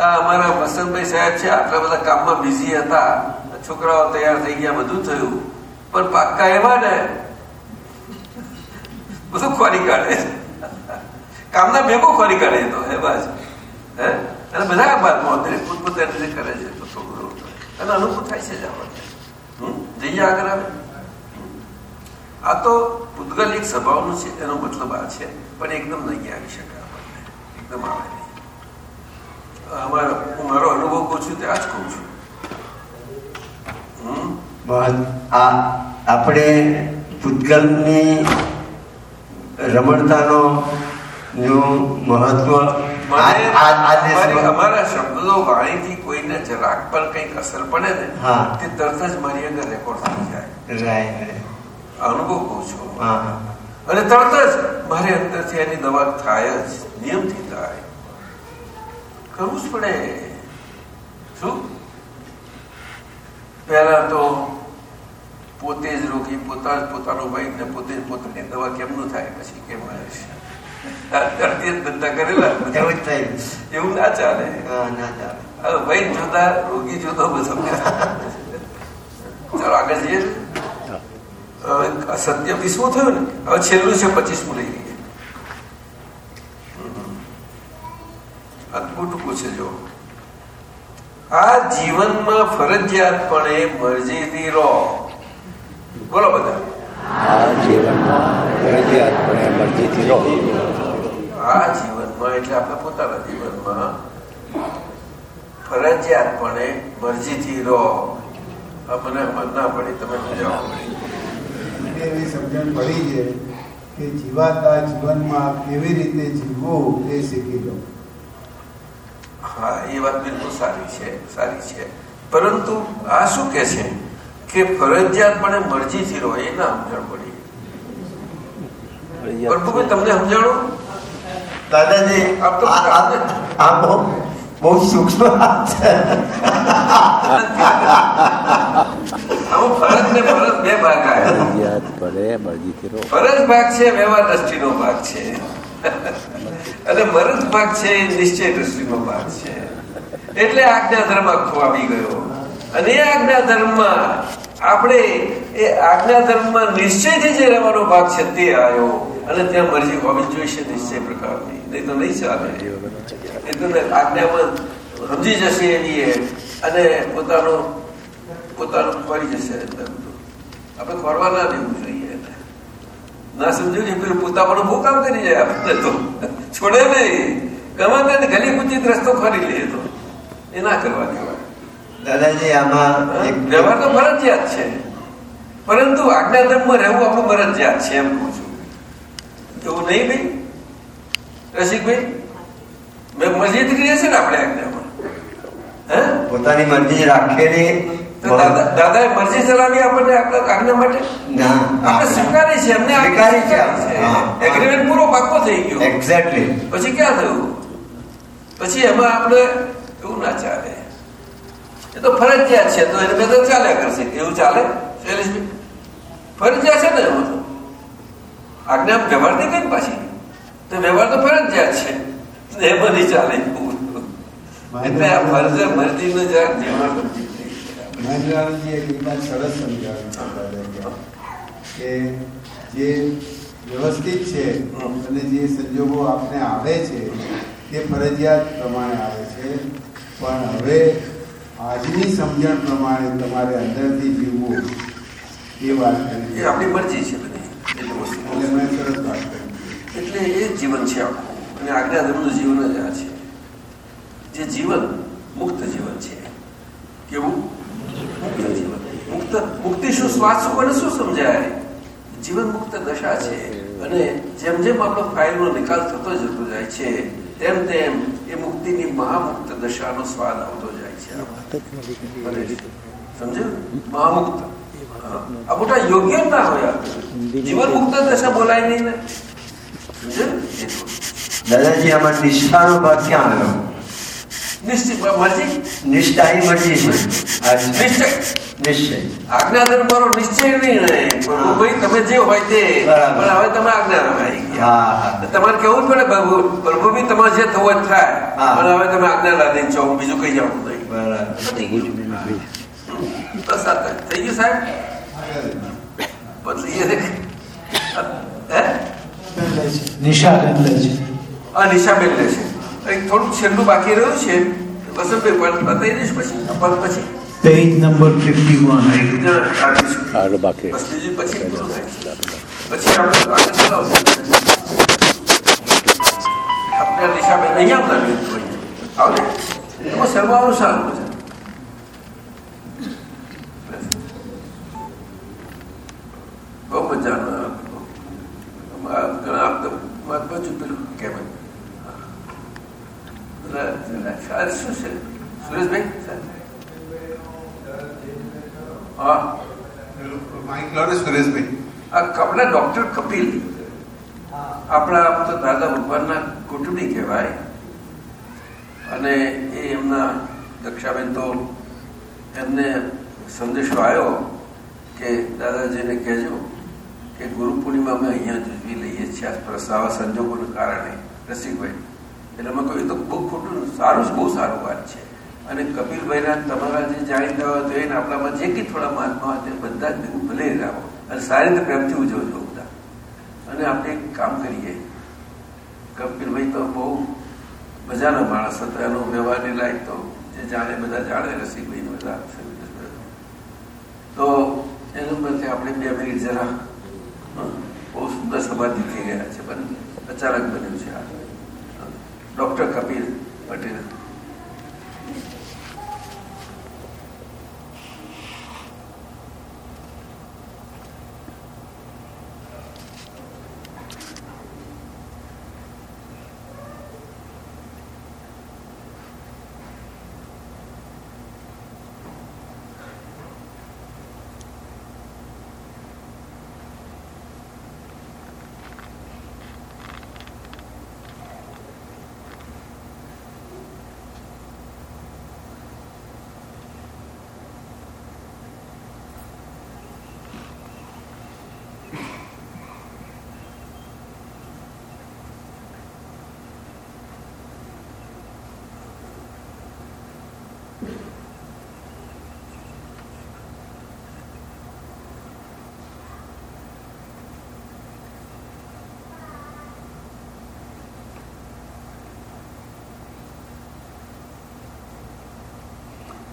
આ અમારા વસંતભાઈ સાહેબ છે આટલા બધા કામમાં બિઝી હતા છોકરાઓ તૈયાર થઈ ગયા બધું થયું. પણ પાક્કા એવા ને કાઢે કામના ભેગો ખોરી કાઢે તો હે જ હે? અને બધા બાદમાં પોતપોતાની રીતે કરે છે તો થોડું અને અનુભવ થાય છે જ જઈએ આગળ આવે. આ તો પૂતગલિક સ્વભાવનું છે, એનો મતલબ આ છે, પણ એકદમ નહીં આવી શકે એકદમ આવે હું મારો અનુભવ કહું છું, તે આ કહું છું. આપણે પૂતગલની રમણતાનો નું મહત્વ. અમારી- શબ્દો વાણીથી કોઈને જરાક પણ કંઈક અસર પડે ને તે તરત જ મારી અંદર રેકોર્ડ થઈ જાય. અનુભવ કહું છું. અને તરત જ મારી અંદરથી એની દવા થાય જ નિયમથી થાય. કરવું જ પડે. શું? પહેલા તો પોતે જ રોગી પોતા જ પોતાનો વૈદ ને પોતે જ પોતાની દવા કેમનું થાય? પછી કેમ ધંધા કરેલા. એવું થયું ના ચાલે. વૈદ જોતા રોગી જોતો ચાલો આગળ જઈએ. સત્ય વીસમું થયું ને? હવે છેલ્લું છે પચીસમું લઈ લઈએ. અદભુત ટૂંકું છે જો આ જીવનમાં ફરજિયાતપણે મરજીથી રહો. બોલો બધા. આ જીવનમાં ફરજિયાતપણે મરજીથી રહો આ જીવનમાં એટલે આપણા પોતાના જીવનમાં ફરજિયાતપણે મરજીથી રહો. મને મન ના પડી તમે સમજાવો. એવી સમજણ પડી છે કે જીવાતા જીવનમાં કેવી રીતે જીવવું એ શીખી લો. હા એ વાત બિલકુલ સારી છે સારી છે. પરંતુ આ શું કે છે? કે ફરજિયાતપણે મરજીથી રહો એ ના સમજણ પડી. પ્રભુભાઈ તમને સમજાણો? દાદાજી આપ તો આ- બહુ બહુ સૂક્ષ્મ વાત છે. ફરજ ને ફરજ બે ભાગ ફરજ છે વ્યવહાર દ્રષ્ટિનો ભાગ છે. અને મરજ ભાગ છે એ નિશ્ચય દ્રષ્ટિનો ભાગ છે. એટલે આજ્ઞા ધર્મ આખો આવી ગયો. અને એ આજ્ઞા ધર્મમાં આપણે એ આજ્ઞા ધર્મમાં નિશ્ચયથી જે રહેવાનો ભાગ છે તે આવ્યો અને ત્યાં મરજી હોવી જોઈશે નિશ્ચય પ્રકારની. નહીં તો નહીં ચાલે. એ તો આજ્ઞામાં સમજી જશે એની અને પોતાનો, પોતાનું ફરી જશે આપણે ખોરવા ના દેવું જોઈએ ના સમજ્યું ને પેલું પોતાનું બહુ કામ કરી જાય આપણે તો. છોડે નહીં. ગમે તેને ગલી પૂછી રસ્તો ખોરી લે તો. એ ના કરવા દેવાય દાદાજી આમાં વ્યવહાર તો ફરજિયાત છે. પરંતુ આજ્ઞાધર્મમાં રહેવું આપણું ફરજિયાત છે એમ કહું છું. એવું નહીં ભાઈ? રસિકભાઈ મેં મસ્જિદ કરીએ છે ને આપણે આજ્ઞામાં. પોતાની મરજી રાખેલી દાદા મરજી ચલાવી આપણને આપણા આજ્ઞા માટે? આપણે સ્વીકારી છે એમને સ્વીકારી છે. એગ્રીમેન્ટ પૂરો પાક્કો થઈ ગયો. એક્ઝેક્ટલી પછી ક્યાં થયું? પછી એમાં આપણે એવું ના ચાલે. એ તો ફરજિયાત છે તો એને બે ચાલ્યા કરશે. એવું ચાલે? ફરજિયાત છે ને એમાં તો? આજ્ઞા વ્યવહાર નહીં કઈ પાછી? તો વ્યવહાર તો ફરજિયાત છે. એમાં નહીં ચાલે. એટલે આ ફરજ મરજીનું જરાક જીવન સમજી લઈએ. મહેન્દ્રજી એક વાત સરસ સમજાવ્યું કે જે વ્યવસ્થિત છે અને જે સંજોગો આપને આવે છે તે ફરજિયાત પ્રમાણે આવે છે. પણ હવે આજની સમજણ પ્રમાણે તમારે અંદરથી જીવવું એ વાત કરી એ આપણી મરજી છે બધી એટલે મેં વાત કરી. એટલે એ જીવન છે આખું. અને આજ્ઞાધર્મનું જીવન જ આ છે. જે જીવન મુક્ત જીવન છે. કેવું? મુક્ત જીવન. મુક્ત મુક્તિ શું શ્વાસ શું અને શું સમજાય? જીવન મુક્ત દશા છે. અને જેમ જેમ આપણો ફાઇલનો નિકાલ થતો જતો જાય છે તેમ તેમ એ મુક્તિની મહામુક્ત દશાનો સ્વાદ આવતો જાય છે ભલે. સમજ્યું મહામુક્ત હા. આ મોટા યોગ્ય જ ના હોય આ. જીવન મુક્ત દશા બોલાય નહીં ને સમજ્યું? એ તો. દાદાજી આમાં નિષ્ઠાનો ભાગ ક્યાં આવ્યો નિશ્ચિત મરજી નિષ્ઠા એ મરજી છે અચ્છા. નિશ્ચય નિશ્ચય આજ્ઞાધર્મ મારો નિશ્ચય નહીં ને ભાઈ તમે જે હોય તે બરાબર. પણ હવે તમે આજ્ઞા આવી ગયા હા હા તમારે કેવું પડે પ્રભુ પ્રભુ બી તમારે જે થવું હોય તે થાય હા. પણ હવે તમે આજ્ઞા લાદી છો હું બીજું કઈ જાણું નહીં બરાબર પતી ગયું. બસ આ થઈ- ગયું સાહેબ? બદલીએ ને હે? નિશાબેન લે છે. આ નિશાબેન લે છે. એક થોડું છેલ્લું બાકી રહ્યું છે. વસંતભાઈ પણ બતાવી દઈશ પછી. આ પછી. પેજ નંબર ફિફ્ટી વન આગળ બાકી પછી પછી આપણે આગળ ચલાવશું. આપણે દિશામાં અહીંયા આવતા એમાં સરવાળો સારો છે. બહુ મજાનું શું છે? સુરેશભાઈ? હા. સુરેશભાઈ. આપણા ડોક્ટર કપિલ. આપણા તો દાદા ભગવાનના કુટુંબી કહેવાય. અને દક્ષાબેન તો એમને સંદેશો આવ્યો કે દાદાજીને કહેજો કે ગુરુ પૂર્ણિમા અમે અહીંયા જુજવી લઈએ છીએ. આવા સંજોગોને કારણે. રસિકભાઈ, એટલે અમે કહ્યું તો બહુ ખોટું સારું જ બહુ સારું વાત છે. અને કપિલભાઈના તમારા જે જાણીતા હોય તો એને આપણામાં જે કંઈ થોડા મહાત્મા હોય તે બધા જ ભલે રાખો. અને સારી રીતે પ્રેમથી ઉજવજો બધા. અને આપણે એક કામ કરીએ. કપિલભાઈ તો બહુ મજાનો માણસ હતો. એનો વ્યવહારની લાયક તો જે જાણે બધા જાણે રસિકભાઈ બધા તો એના માટે આપણે બે મિનિટ જરા બહુ સુંદર સમાધિ થઈ ગયા છે પણ અચાનક બન્યું છે આ. ડોક્ટર કપિલ પટેલ.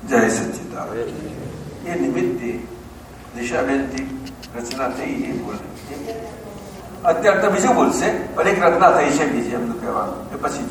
જય સચ્ચિદાનંદ એ નિમિત્તે દિશાબેનથી રચના થઈ એ બોલે અત્યારે તો બીજું બોલશે પણ એક રચના થઈ છે બીજી એમનું કહેવાનું એ પછી